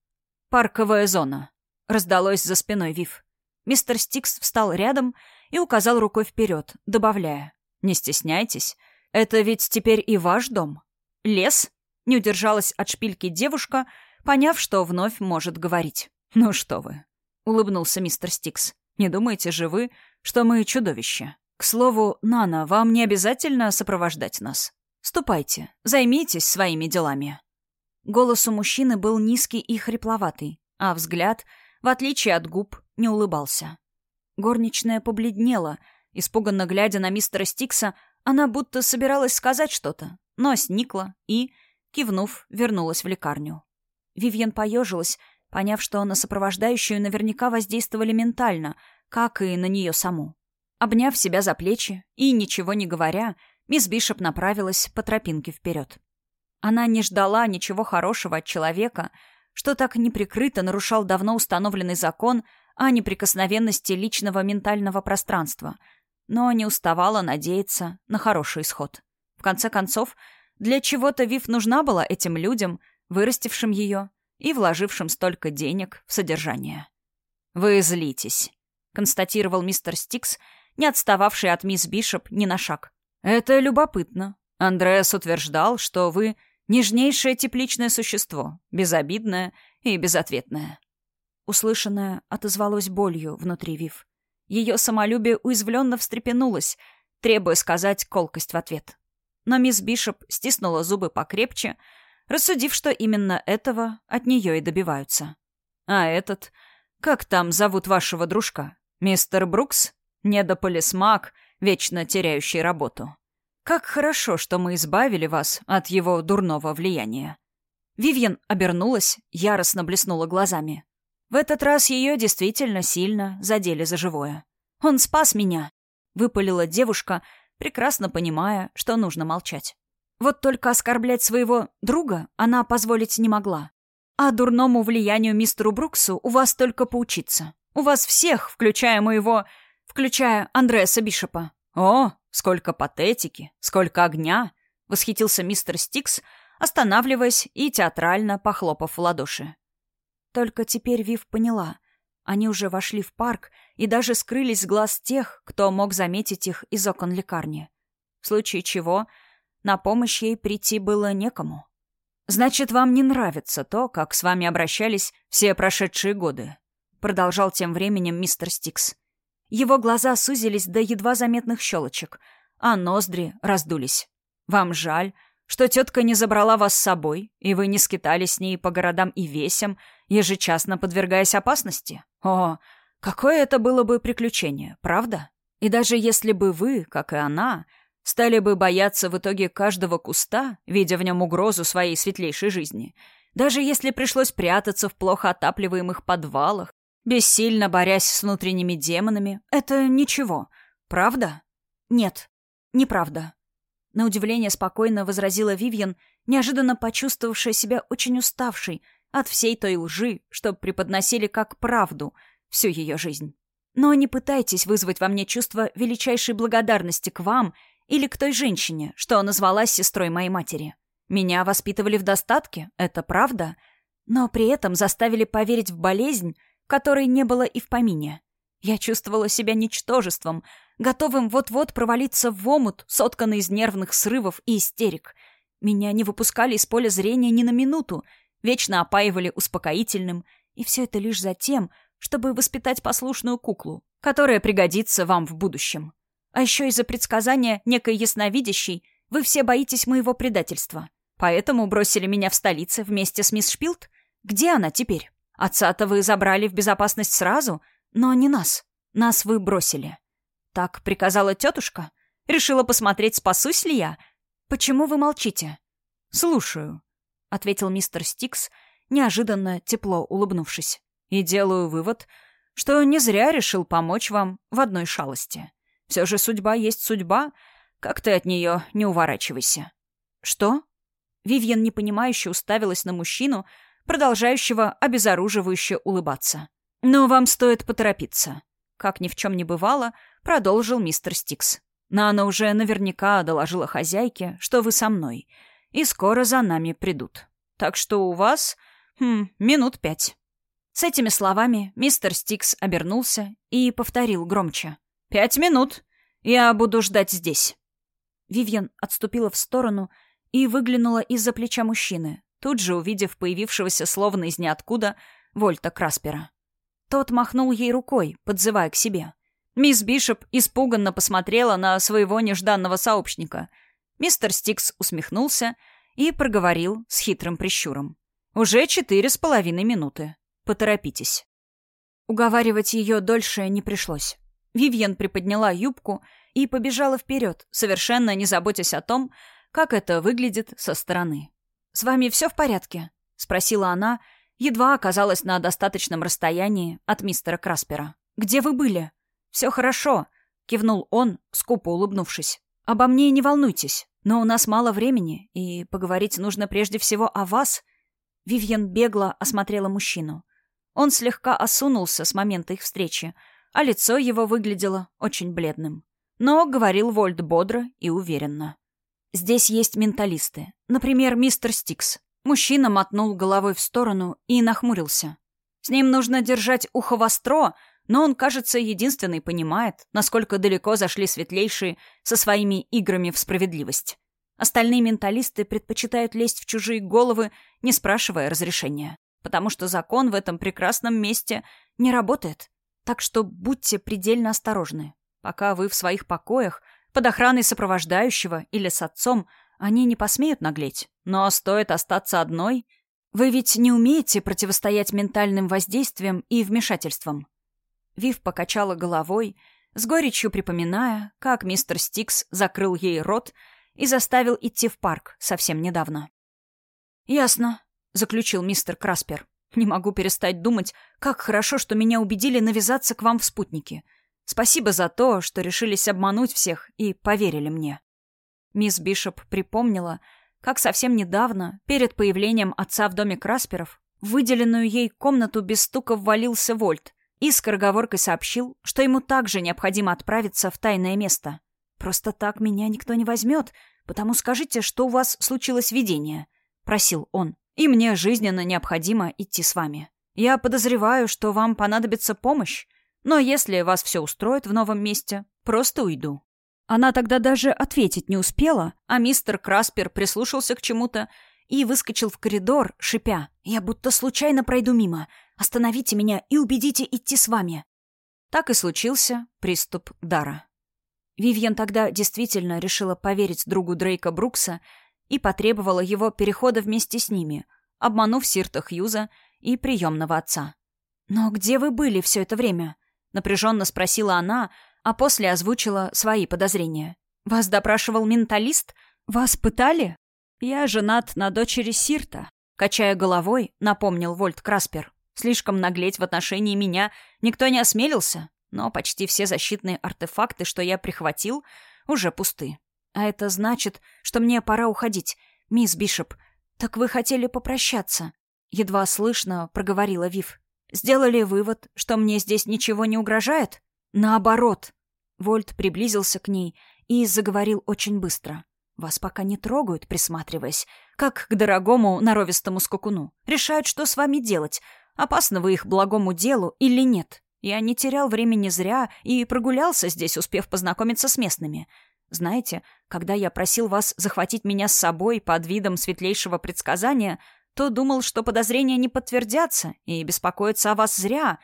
«Парковая зона», — раздалось за спиной Вив. Мистер Стикс встал рядом и указал рукой вперед, добавляя. «Не стесняйтесь, это ведь теперь и ваш дом? Лес? Не удержалась от шпильки девушка, поняв, что вновь может говорить. Ну что вы? Улыбнулся мистер Стикс. Не думаете же вы, что мы чудовище? К слову, Нана, вам не обязательно сопровождать нас. Ступайте, займитесь своими делами. Голос у мужчины был низкий и хрипловатый, а взгляд, в отличие от губ, не улыбался. Горничная побледнела, испуганно глядя на мистера Стикса, она будто собиралась сказать что-то, но сникла и, кивнув, вернулась в лекарню. Вивьен поежилась, поняв, что на сопровождающую наверняка воздействовали ментально, как и на нее саму. Обняв себя за плечи и, ничего не говоря, мисс Бишоп направилась по тропинке вперед. Она не ждала ничего хорошего от человека, что так неприкрыто нарушал давно установленный закон о неприкосновенности личного ментального пространства — но не уставала надеяться на хороший исход. В конце концов, для чего-то Вив нужна была этим людям, вырастившим ее и вложившим столько денег в содержание. «Вы злитесь», — констатировал мистер Стикс, не отстававший от мисс Бишоп ни на шаг. «Это любопытно. Андреас утверждал, что вы нежнейшее тепличное существо, безобидное и безответное». Услышанное отозвалось болью внутри Вив. Ее самолюбие уязвленно встрепенулось, требуя сказать колкость в ответ. Но мисс Бишоп стиснула зубы покрепче, рассудив, что именно этого от нее и добиваются. «А этот... Как там зовут вашего дружка? Мистер Брукс? Недополисмак, вечно теряющий работу. Как хорошо, что мы избавили вас от его дурного влияния». Вивьен обернулась, яростно блеснула глазами. В этот раз ее действительно сильно задели за живое. «Он спас меня!» — выпалила девушка, прекрасно понимая, что нужно молчать. Вот только оскорблять своего друга она позволить не могла. А дурному влиянию мистеру Бруксу у вас только поучиться. У вас всех, включая моего... включая Андреаса Бишопа. «О, сколько патетики, сколько огня!» — восхитился мистер Стикс, останавливаясь и театрально похлопав в ладоши. Только теперь Вив поняла. Они уже вошли в парк и даже скрылись с глаз тех, кто мог заметить их из окон лекарни. В случае чего на помощь ей прийти было некому. «Значит, вам не нравится то, как с вами обращались все прошедшие годы», продолжал тем временем мистер Стикс. Его глаза сузились до едва заметных щелочек, а ноздри раздулись. «Вам жаль, что тетка не забрала вас с собой, и вы не скитались с ней по городам и весям, ежечасно подвергаясь опасности? О, какое это было бы приключение, правда? И даже если бы вы, как и она, стали бы бояться в итоге каждого куста, видя в нем угрозу своей светлейшей жизни, даже если пришлось прятаться в плохо отапливаемых подвалах, бессильно борясь с внутренними демонами, это ничего, правда? Нет, неправда. На удивление спокойно возразила Вивьен, неожиданно почувствовавшая себя очень уставшей от всей той лжи, что преподносили как правду всю ее жизнь. Но не пытайтесь вызвать во мне чувство величайшей благодарности к вам или к той женщине, что назвалась сестрой моей матери. Меня воспитывали в достатке, это правда, но при этом заставили поверить в болезнь, которой не было и в помине. Я чувствовала себя ничтожеством, готовым вот-вот провалиться в омут, сотканный из нервных срывов и истерик. Меня не выпускали из поля зрения ни на минуту, вечно опаивали успокоительным, и все это лишь за тем, чтобы воспитать послушную куклу, которая пригодится вам в будущем. А еще из-за предсказания некой ясновидящей вы все боитесь моего предательства. Поэтому бросили меня в столице вместе с мисс Шпилт. Где она теперь? Отца-то вы забрали в безопасность сразу, но не нас. Нас вы бросили. Так приказала тетушка? Решила посмотреть, спасусь ли я? Почему вы молчите? Слушаю, — ответил мистер Стикс, неожиданно тепло улыбнувшись. И делаю вывод, что не зря решил помочь вам в одной шалости. Все же судьба есть судьба. Как ты от нее не уворачивайся. Что? Вивьен непонимающе уставилась на мужчину, продолжающего обезоруживающе улыбаться. Но вам стоит поторопиться. Как ни в чем не бывало, продолжил мистер Стикс. Но она уже наверняка доложила хозяйке, что вы со мной, и скоро за нами придут. Так что у вас, хм, минут пять. С этими словами мистер Стикс обернулся и повторил громче. «Пять минут. Я буду ждать здесь». Вивьен отступила в сторону и выглянула из-за плеча мужчины, тут же увидев появившегося словно из ниоткуда Вольта Краспера. Тот махнул ей рукой, подзывая к себе. Мисс Бишоп испуганно посмотрела на своего нежданного сообщника. Мистер Стикс усмехнулся и проговорил с хитрым прищуром. «Уже четыре с половиной минуты. Поторопитесь». Уговаривать ее дольше не пришлось. Вивьен приподняла юбку и побежала вперед, совершенно не заботясь о том, как это выглядит со стороны. «С вами все в порядке?» — спросила она, едва оказалась на достаточном расстоянии от мистера Краспера. «Где вы были?» «Все хорошо», — кивнул он, скупо улыбнувшись. «Обо мне не волнуйтесь, но у нас мало времени, и поговорить нужно прежде всего о вас». Вивьен бегло осмотрела мужчину. Он слегка осунулся с момента их встречи, а лицо его выглядело очень бледным. Но говорил Вольт бодро и уверенно. «Здесь есть менталисты. Например, мистер Стикс». Мужчина мотнул головой в сторону и нахмурился. «С ним нужно держать ухо востро, но он, кажется, единственный понимает, насколько далеко зашли светлейшие со своими играми в справедливость. Остальные менталисты предпочитают лезть в чужие головы, не спрашивая разрешения, потому что закон в этом прекрасном месте не работает. Так что будьте предельно осторожны. Пока вы в своих покоях, под охраной сопровождающего или с отцом, они не посмеют наглеть. Но стоит остаться одной... Вы ведь не умеете противостоять ментальным воздействиям и вмешательствам. Вив покачала головой, с горечью припоминая, как мистер Стикс закрыл ей рот и заставил идти в парк совсем недавно. «Ясно», — заключил мистер Краспер. Не могу перестать думать, как хорошо, что меня убедили навязаться к вам в спутнике. Спасибо за то, что решились обмануть всех и поверили мне. Мисс Бишоп припомнила, как совсем недавно, перед появлением отца в доме Красперов, в выделенную ей комнату без стука ввалился Вольт и скороговоркой сообщил, что ему также необходимо отправиться в тайное место. Просто так меня никто не возьмет, потому скажите, что у вас случилось видение», — просил он. «И мне жизненно необходимо идти с вами. Я подозреваю, что вам понадобится помощь, но если вас все устроит в новом месте, просто уйду». Она тогда даже ответить не успела, а мистер Краспер прислушался к чему-то и выскочил в коридор, шипя. «Я будто случайно пройду мимо. Остановите меня и убедите идти с вами». Так и случился приступ дара. Вивьен тогда действительно решила поверить другу Дрейка Брукса и потребовала его перехода вместе с ними, обманув Сирта Хьюза и приемного отца. «Но где вы были все это время?» — напряженно спросила она, а после озвучила свои подозрения. «Вас допрашивал менталист? Вас пытали?» «Я женат на дочери Сирта», — качая головой, напомнил Вольт Краспер. «Слишком наглеть в отношении меня никто не осмелился, но почти все защитные артефакты, что я прихватил, уже пусты. А это значит, что мне пора уходить. Мисс Бишоп, так вы хотели попрощаться?» Едва слышно проговорила Вив. «Сделали вывод, что мне здесь ничего не угрожает?» «Наоборот». Вольт приблизился к ней и заговорил очень быстро. «Вас пока не трогают, присматриваясь, как к дорогому норовистому скакуну. Решают, что с вами делать, опасно вы их благому делу или нет. Я не терял времени зря и прогулялся здесь, успев познакомиться с местными. Знаете, когда я просил вас захватить меня с собой под видом светлейшего предсказания, то думал, что подозрения не подтвердятся и беспокоиться о вас зря.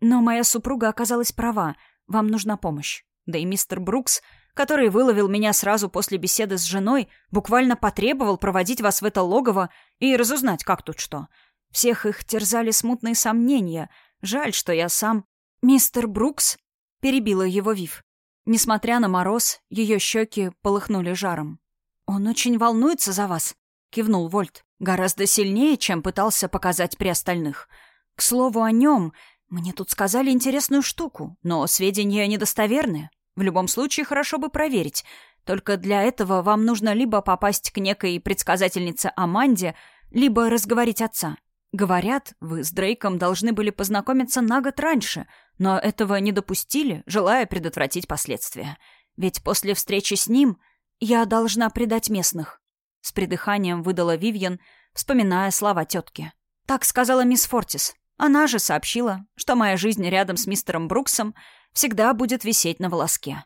Но моя супруга оказалась права. Вам нужна помощь. Да и мистер Брукс, который выловил меня сразу после беседы с женой, буквально потребовал проводить вас в это логово и разузнать, как тут что. Всех их терзали смутные сомнения. Жаль, что я сам «Мистер Брукс?» — перебила его Вив. Несмотря на мороз, ее щеки полыхнули жаром. «Он очень волнуется за вас», — кивнул Вольт. «Гораздо сильнее, чем пытался показать при остальных. К слову о нем, мне тут сказали интересную штуку, но сведения недостоверны. В любом случае, хорошо бы проверить. Только для этого вам нужно либо попасть к некой предсказательнице Аманде, либо разговорить отца. Говорят, вы с Дрейком должны были познакомиться на год раньше, но этого не допустили, желая предотвратить последствия. Ведь после встречи с ним я должна предать местных. С придыханием выдала Вивьен, вспоминая слова тетки. Так сказала мисс Фортис. Она же сообщила, что моя жизнь рядом с мистером Бруксом всегда будет висеть на волоске.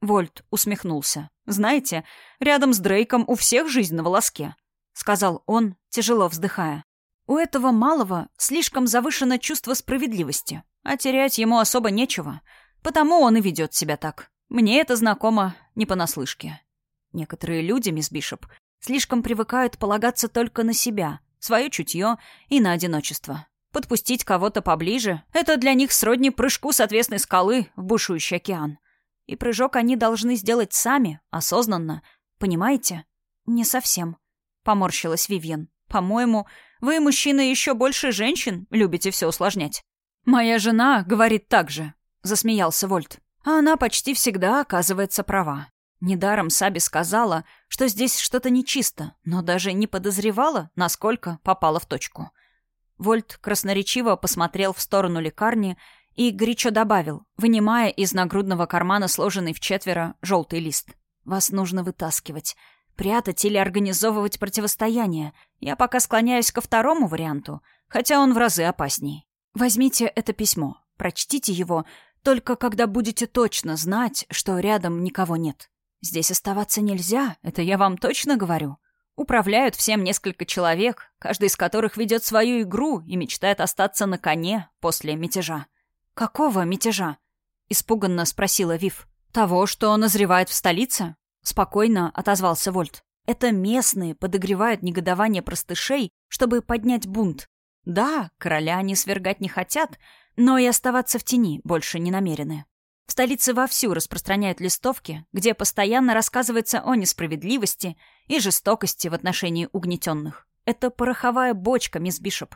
Вольт усмехнулся. «Знаете, рядом с Дрейком у всех жизнь на волоске», — сказал он, тяжело вздыхая. У этого малого слишком завышено чувство справедливости, а терять ему особо нечего, потому он и ведет себя так. Мне это знакомо не понаслышке. Некоторые люди, мисс Бишоп, слишком привыкают полагаться только на себя, свое чутье и на одиночество. Подпустить кого-то поближе — это для них сродни прыжку с отвесной скалы в бушующий океан. И прыжок они должны сделать сами, осознанно. Понимаете? Не совсем. Поморщилась Вивьен. По-моему, вы, мужчины, еще больше женщин любите все усложнять. Моя жена говорит так же, засмеялся Вольт. А она почти всегда оказывается права. Недаром Саби сказала, что здесь что-то нечисто, но даже не подозревала, насколько попала в точку. Вольт красноречиво посмотрел в сторону лекарни и горячо добавил, вынимая из нагрудного кармана сложенный в четверо желтый лист. «Вас нужно вытаскивать. Прятать или организовывать противостояние. Я пока склоняюсь ко второму варианту, хотя он в разы опасней. Возьмите это письмо, прочтите его, только когда будете точно знать, что рядом никого нет. Здесь оставаться нельзя, это я вам точно говорю. Управляют всем несколько человек, каждый из которых ведет свою игру и мечтает остаться на коне после мятежа. «Какого мятежа?» — испуганно спросила Вив. «Того, что назревает в столице?» Спокойно отозвался Вольт. Это местные подогревают негодование простышей, чтобы поднять бунт. Да, короля они свергать не хотят, но и оставаться в тени больше не намерены. В столице вовсю распространяют листовки, где постоянно рассказывается о несправедливости и жестокости в отношении угнетенных. Это пороховая бочка, мисс Бишоп.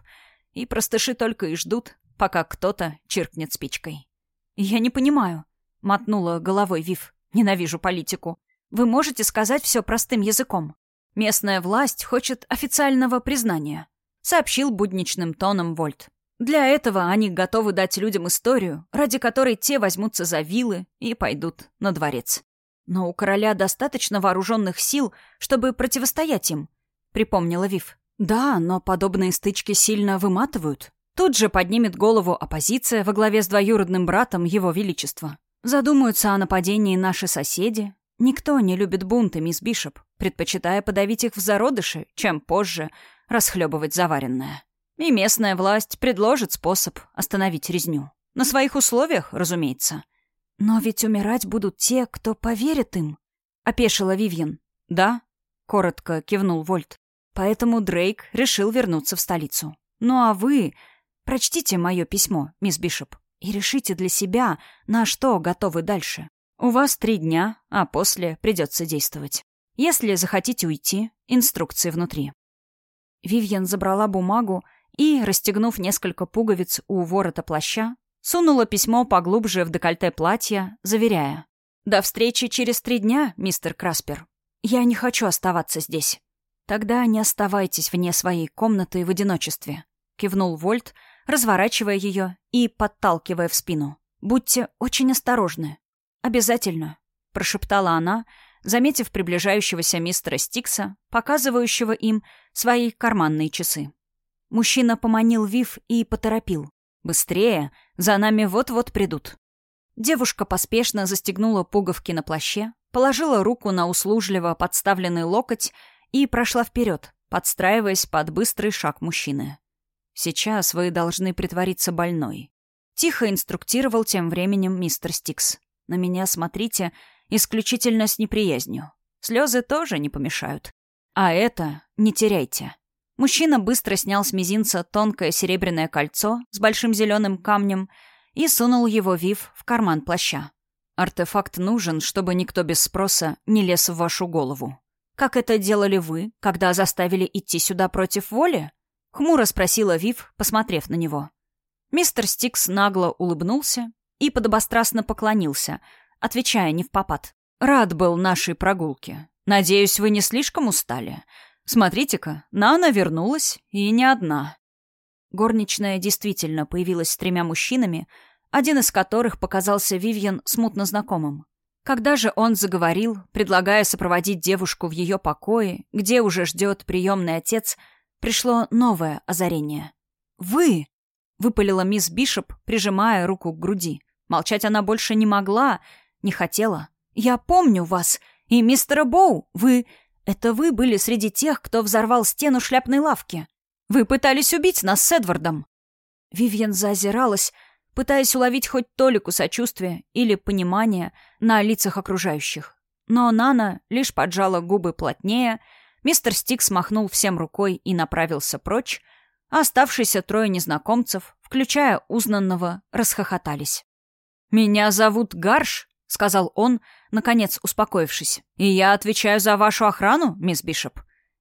И простыши только и ждут, пока кто-то чиркнет спичкой. «Я не понимаю», — мотнула головой Вив. «Ненавижу политику. Вы можете сказать все простым языком. Местная власть хочет официального признания», — сообщил будничным тоном Вольт. «Для этого они готовы дать людям историю, ради которой те возьмутся за вилы и пойдут на дворец». Но у короля достаточно вооруженных сил, чтобы противостоять им, припомнила Вив. Да, но подобные стычки сильно выматывают. Тут же поднимет голову оппозиция во главе с двоюродным братом Его Величества. Задумаются о нападении наши соседи. Никто не любит бунты, мисс Бишоп, предпочитая подавить их в зародыше, чем позже расхлебывать заваренное. И местная власть предложит способ остановить резню. На своих условиях, разумеется. «Но ведь умирать будут те, кто поверит им», — опешила Вивьен. «Да», — коротко кивнул Вольт. «Поэтому Дрейк решил вернуться в столицу. Ну а вы прочтите мое письмо, мисс Бишоп, и решите для себя, на что готовы дальше. У вас три дня, а после придется действовать. Если захотите уйти, инструкции внутри». Вивьен забрала бумагу и, расстегнув несколько пуговиц у ворота плаща, Сунула письмо поглубже в декольте платья, заверяя. «До встречи через три дня, мистер Краспер. Я не хочу оставаться здесь». «Тогда не оставайтесь вне своей комнаты в одиночестве», — кивнул Вольт, разворачивая ее и подталкивая в спину. «Будьте очень осторожны». «Обязательно», — прошептала она, заметив приближающегося мистера Стикса, показывающего им свои карманные часы. Мужчина поманил Вив и поторопил. «Быстрее! За нами вот-вот придут!» Девушка поспешно застегнула пуговки на плаще, положила руку на услужливо подставленный локоть и прошла вперед, подстраиваясь под быстрый шаг мужчины. «Сейчас вы должны притвориться больной». Тихо инструктировал тем временем мистер Стикс. «На меня смотрите исключительно с неприязнью. Слезы тоже не помешают. А это не теряйте». Мужчина быстро снял с мизинца тонкое серебряное кольцо с большим зеленым камнем и сунул его Вив в карман плаща. Артефакт нужен, чтобы никто без спроса не лез в вашу голову. «Как это делали вы, когда заставили идти сюда против воли?» — хмуро спросила Вив, посмотрев на него. Мистер Стикс нагло улыбнулся и подобострастно поклонился, отвечая не в попад. «Рад был нашей прогулке. Надеюсь, вы не слишком устали. Смотрите-ка, Нана вернулась, и не одна. Горничная действительно появилась с тремя мужчинами, один из которых показался Вивьен смутно знакомым. Когда же он заговорил, предлагая сопроводить девушку в ее покое, где уже ждет приемный отец, пришло новое озарение. «Вы!» — выпалила мисс Бишоп, прижимая руку к груди. Молчать она больше не могла, не хотела. «Я помню вас! И мистера Боу! Вы это вы были среди тех, кто взорвал стену шляпной лавки. Вы пытались убить нас с Эдвардом. Вивьен заозиралась, пытаясь уловить хоть толику сочувствия или понимания на лицах окружающих. Но Нана лишь поджала губы плотнее, мистер Стикс махнул всем рукой и направился прочь, а оставшиеся трое незнакомцев, включая узнанного, расхохотались. «Меня зовут Гарш», — сказал он, наконец успокоившись. «И я отвечаю за вашу охрану, мисс Бишоп?»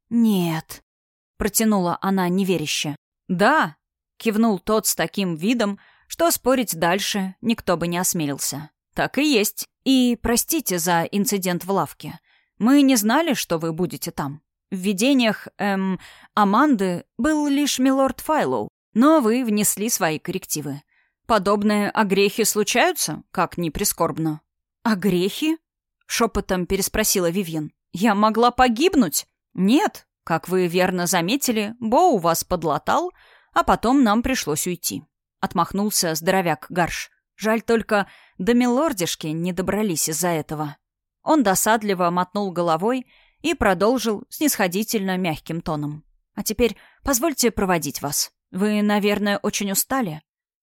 «Нет», — протянула она неверяще. «Да», — кивнул тот с таким видом, что спорить дальше никто бы не осмелился. «Так и есть. И простите за инцидент в лавке. Мы не знали, что вы будете там. В видениях, эм, Аманды был лишь милорд Файлоу, но вы внесли свои коррективы. Подобные огрехи случаются, как ни прискорбно». «А грехи?» — шепотом переспросила Вивьен. «Я могла погибнуть?» «Нет. Как вы верно заметили, Боу вас подлатал, а потом нам пришлось уйти». Отмахнулся здоровяк Гарш. Жаль только, до милордишки не добрались из-за этого. Он досадливо мотнул головой и продолжил снисходительно мягким тоном. «А теперь позвольте проводить вас. Вы, наверное, очень устали?»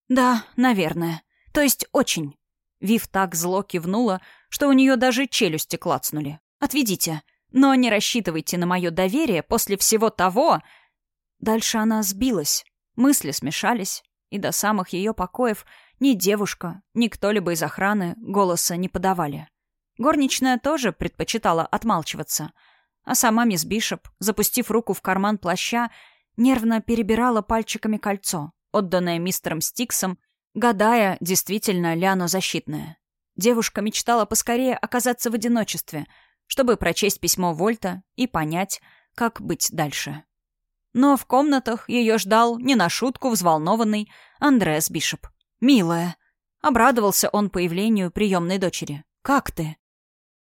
«Да, наверное. То есть очень. Вив так зло кивнула, что у нее даже челюсти клацнули. «Отведите. Но не рассчитывайте на мое доверие после всего того...» Дальше она сбилась. Мысли смешались, и до самых ее покоев ни девушка, ни кто-либо из охраны голоса не подавали. Горничная тоже предпочитала отмалчиваться, а сама мисс Бишоп, запустив руку в карман плаща, нервно перебирала пальчиками кольцо, отданное мистером Стиксом гадая, действительно ли оно защитное. Девушка мечтала поскорее оказаться в одиночестве, чтобы прочесть письмо Вольта и понять, как быть дальше. Но в комнатах ее ждал не на шутку взволнованный Андреас Бишоп. «Милая!» — обрадовался он появлению приемной дочери. «Как ты?»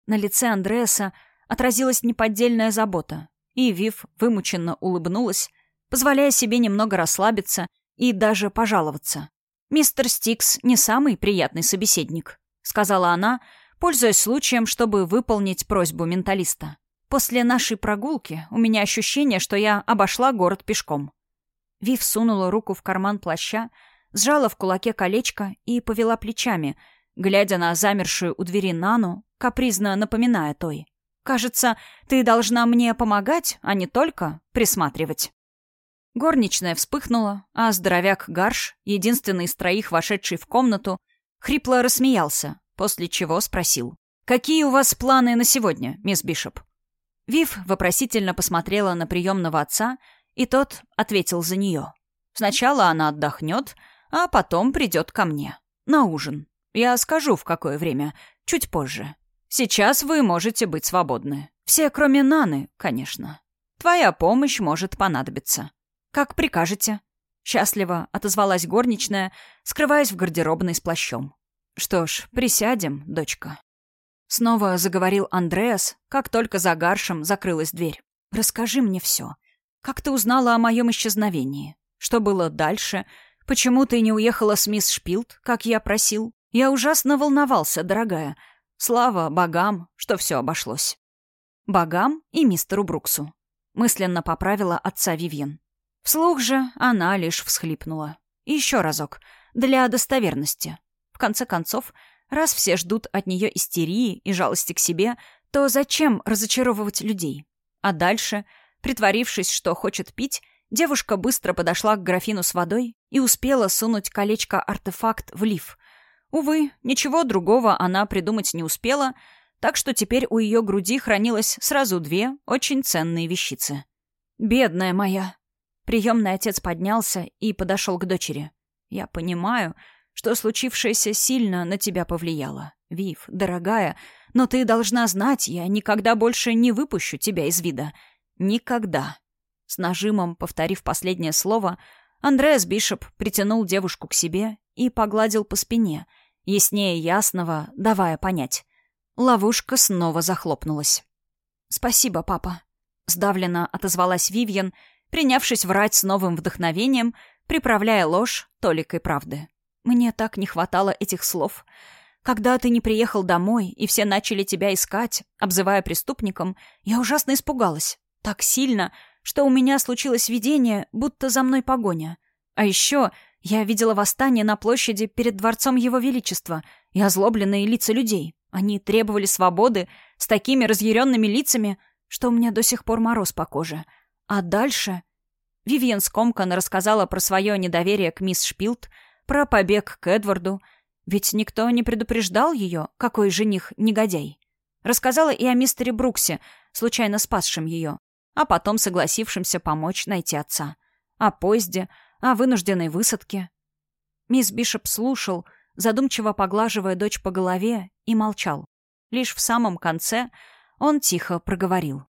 На лице Андреаса отразилась неподдельная забота, и Вив вымученно улыбнулась, позволяя себе немного расслабиться и даже пожаловаться. «Мистер Стикс не самый приятный собеседник», — сказала она, пользуясь случаем, чтобы выполнить просьбу менталиста. «После нашей прогулки у меня ощущение, что я обошла город пешком». Вив сунула руку в карман плаща, сжала в кулаке колечко и повела плечами, глядя на замершую у двери Нану, капризно напоминая той. «Кажется, ты должна мне помогать, а не только присматривать». Горничная вспыхнула, а здоровяк Гарш, единственный из троих вошедший в комнату, хрипло рассмеялся, после чего спросил. «Какие у вас планы на сегодня, мисс Бишоп?» Вив вопросительно посмотрела на приемного отца, и тот ответил за нее. «Сначала она отдохнет, а потом придет ко мне. На ужин. Я скажу, в какое время. Чуть позже. Сейчас вы можете быть свободны. Все, кроме Наны, конечно. Твоя помощь может понадобиться. Как прикажете». Счастливо отозвалась горничная, скрываясь в гардеробной с плащом. «Что ж, присядем, дочка». Снова заговорил Андреас, как только за Гаршем закрылась дверь. «Расскажи мне все. Как ты узнала о моем исчезновении? Что было дальше? Почему ты не уехала с мисс Шпилд, как я просил? Я ужасно волновался, дорогая. Слава богам, что все обошлось». «Богам и мистеру Бруксу», — мысленно поправила отца Вивьен. Вслух же она лишь всхлипнула. еще разок, для достоверности. В конце концов, раз все ждут от нее истерии и жалости к себе, то зачем разочаровывать людей? А дальше, притворившись, что хочет пить, девушка быстро подошла к графину с водой и успела сунуть колечко-артефакт в лиф. Увы, ничего другого она придумать не успела, так что теперь у ее груди хранилось сразу две очень ценные вещицы. «Бедная моя!» Приемный отец поднялся и подошел к дочери. «Я понимаю, что случившееся сильно на тебя повлияло. Вив, дорогая, но ты должна знать, я никогда больше не выпущу тебя из вида. Никогда. С нажимом, повторив последнее слово, Андреас Бишоп притянул девушку к себе и погладил по спине, яснее ясного, давая понять. Ловушка снова захлопнулась. «Спасибо, папа», — сдавленно отозвалась Вивьен, принявшись врать с новым вдохновением, приправляя ложь толикой правды. Мне так не хватало этих слов. Когда ты не приехал домой, и все начали тебя искать, обзывая преступником, я ужасно испугалась. Так сильно, что у меня случилось видение, будто за мной погоня. А еще я видела восстание на площади перед дворцом Его Величества и озлобленные лица людей. Они требовали свободы с такими разъяренными лицами, что у меня до сих пор мороз по коже. А дальше... Вивьен скомканно рассказала про свое недоверие к мисс Шпилт, про побег к Эдварду, ведь никто не предупреждал ее, какой жених негодяй. Рассказала и о мистере Бруксе, случайно спасшем ее, а потом согласившемся помочь найти отца. О поезде, о вынужденной высадке. Мисс Бишоп слушал, задумчиво поглаживая дочь по голове, и молчал. Лишь в самом конце он тихо проговорил.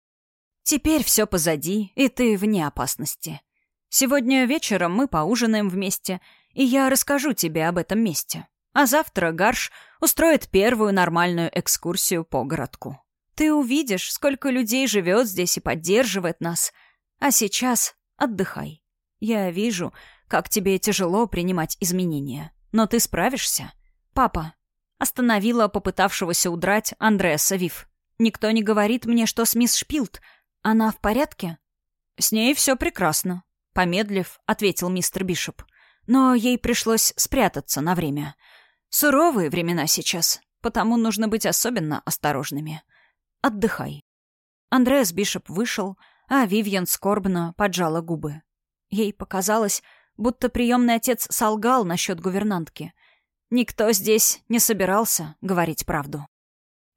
«Теперь все позади, и ты вне опасности. Сегодня вечером мы поужинаем вместе, и я расскажу тебе об этом месте. А завтра Гарш устроит первую нормальную экскурсию по городку. Ты увидишь, сколько людей живет здесь и поддерживает нас. А сейчас отдыхай. Я вижу, как тебе тяжело принимать изменения. Но ты справишься. Папа. Остановила попытавшегося удрать Андреаса Вив. Никто не говорит мне, что с мисс Шпилд. Она в порядке? С ней все прекрасно. Помедлив, ответил мистер Бишоп но ей пришлось спрятаться на время. Суровые времена сейчас, потому нужно быть особенно осторожными. Отдыхай. Андреас Бишоп вышел, а Вивьен скорбно поджала губы. Ей показалось, будто приемный отец солгал насчет гувернантки. Никто здесь не собирался говорить правду.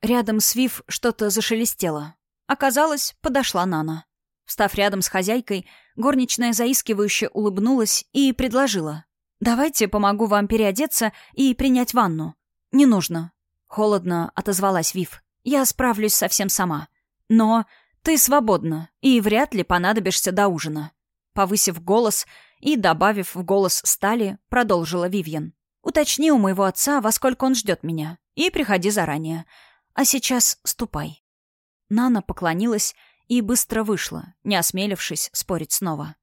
Рядом с Вив что-то зашелестело. Оказалось, подошла Нана. Встав рядом с хозяйкой, горничная заискивающе улыбнулась и предложила. «Давайте помогу вам переодеться и принять ванну». «Не нужно», — холодно отозвалась Вив. «Я справлюсь совсем сама. Но ты свободна и вряд ли понадобишься до ужина». Повысив голос и добавив в голос стали, продолжила Вивьен. «Уточни у моего отца, во сколько он ждет меня, и приходи заранее. А сейчас ступай». Нана поклонилась и быстро вышла, не осмелившись спорить снова.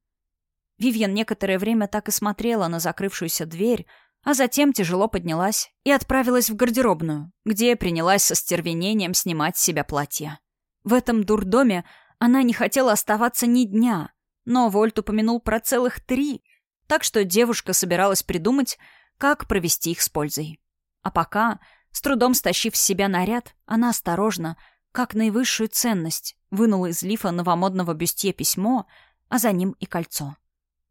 Вивьен некоторое время так и смотрела на закрывшуюся дверь, а затем тяжело поднялась и отправилась в гардеробную, где принялась со стервенением снимать с себя платье. В этом дурдоме она не хотела оставаться ни дня, но Вольт упомянул про целых три, так что девушка собиралась придумать, как провести их с пользой. А пока, с трудом стащив с себя наряд, она осторожно, как наивысшую ценность, вынула из лифа новомодного бюстье письмо, а за ним и кольцо.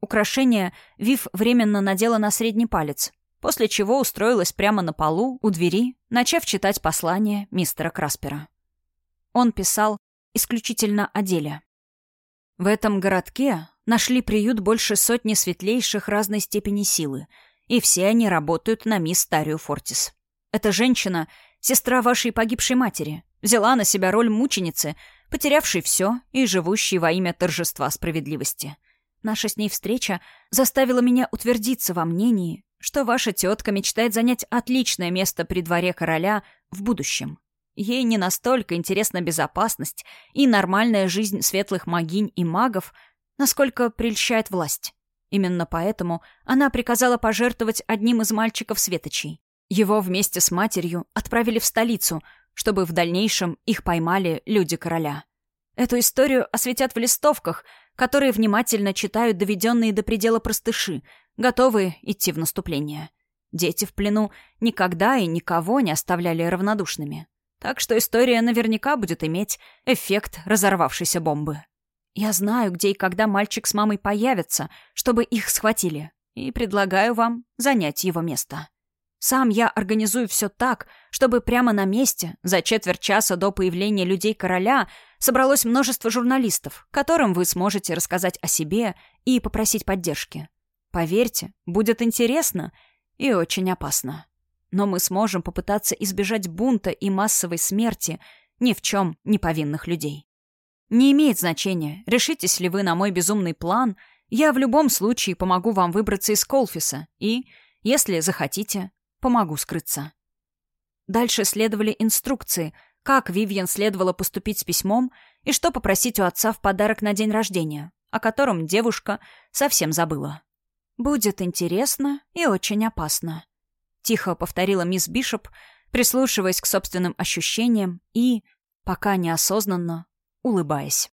Украшение Вив временно надела на средний палец, после чего устроилась прямо на полу у двери, начав читать послание мистера Краспера. Он писал исключительно о деле. В этом городке нашли приют больше сотни светлейших разной степени силы, и все они работают на мисс Тарию Фортис. Эта женщина — сестра вашей погибшей матери, взяла на себя роль мученицы, потерявшей все и живущей во имя торжества справедливости. Наша с ней встреча заставила меня утвердиться во мнении, что ваша тетка мечтает занять отличное место при дворе короля в будущем. Ей не настолько интересна безопасность и нормальная жизнь светлых магинь и магов, насколько прельщает власть. Именно поэтому она приказала пожертвовать одним из мальчиков светочей. Его вместе с матерью отправили в столицу, чтобы в дальнейшем их поймали люди короля. Эту историю осветят в листовках, которые внимательно читают доведенные до предела простыши, готовые идти в наступление. Дети в плену никогда и никого не оставляли равнодушными. Так что история наверняка будет иметь эффект разорвавшейся бомбы. Я знаю, где и когда мальчик с мамой появятся, чтобы их схватили, и предлагаю вам занять его место. Сам я организую все так, чтобы прямо на месте, за четверть часа до появления людей короля, собралось множество журналистов, которым вы сможете рассказать о себе и попросить поддержки. Поверьте, будет интересно и очень опасно. Но мы сможем попытаться избежать бунта и массовой смерти ни в чем не повинных людей. Не имеет значения, решитесь ли вы на мой безумный план, я в любом случае помогу вам выбраться из Колфиса и, если захотите, помогу скрыться. Дальше следовали инструкции, как Вивьен следовало поступить с письмом и что попросить у отца в подарок на день рождения, о котором девушка совсем забыла. «Будет интересно и очень опасно», — тихо повторила мисс Бишоп, прислушиваясь к собственным ощущениям и, пока неосознанно, улыбаясь.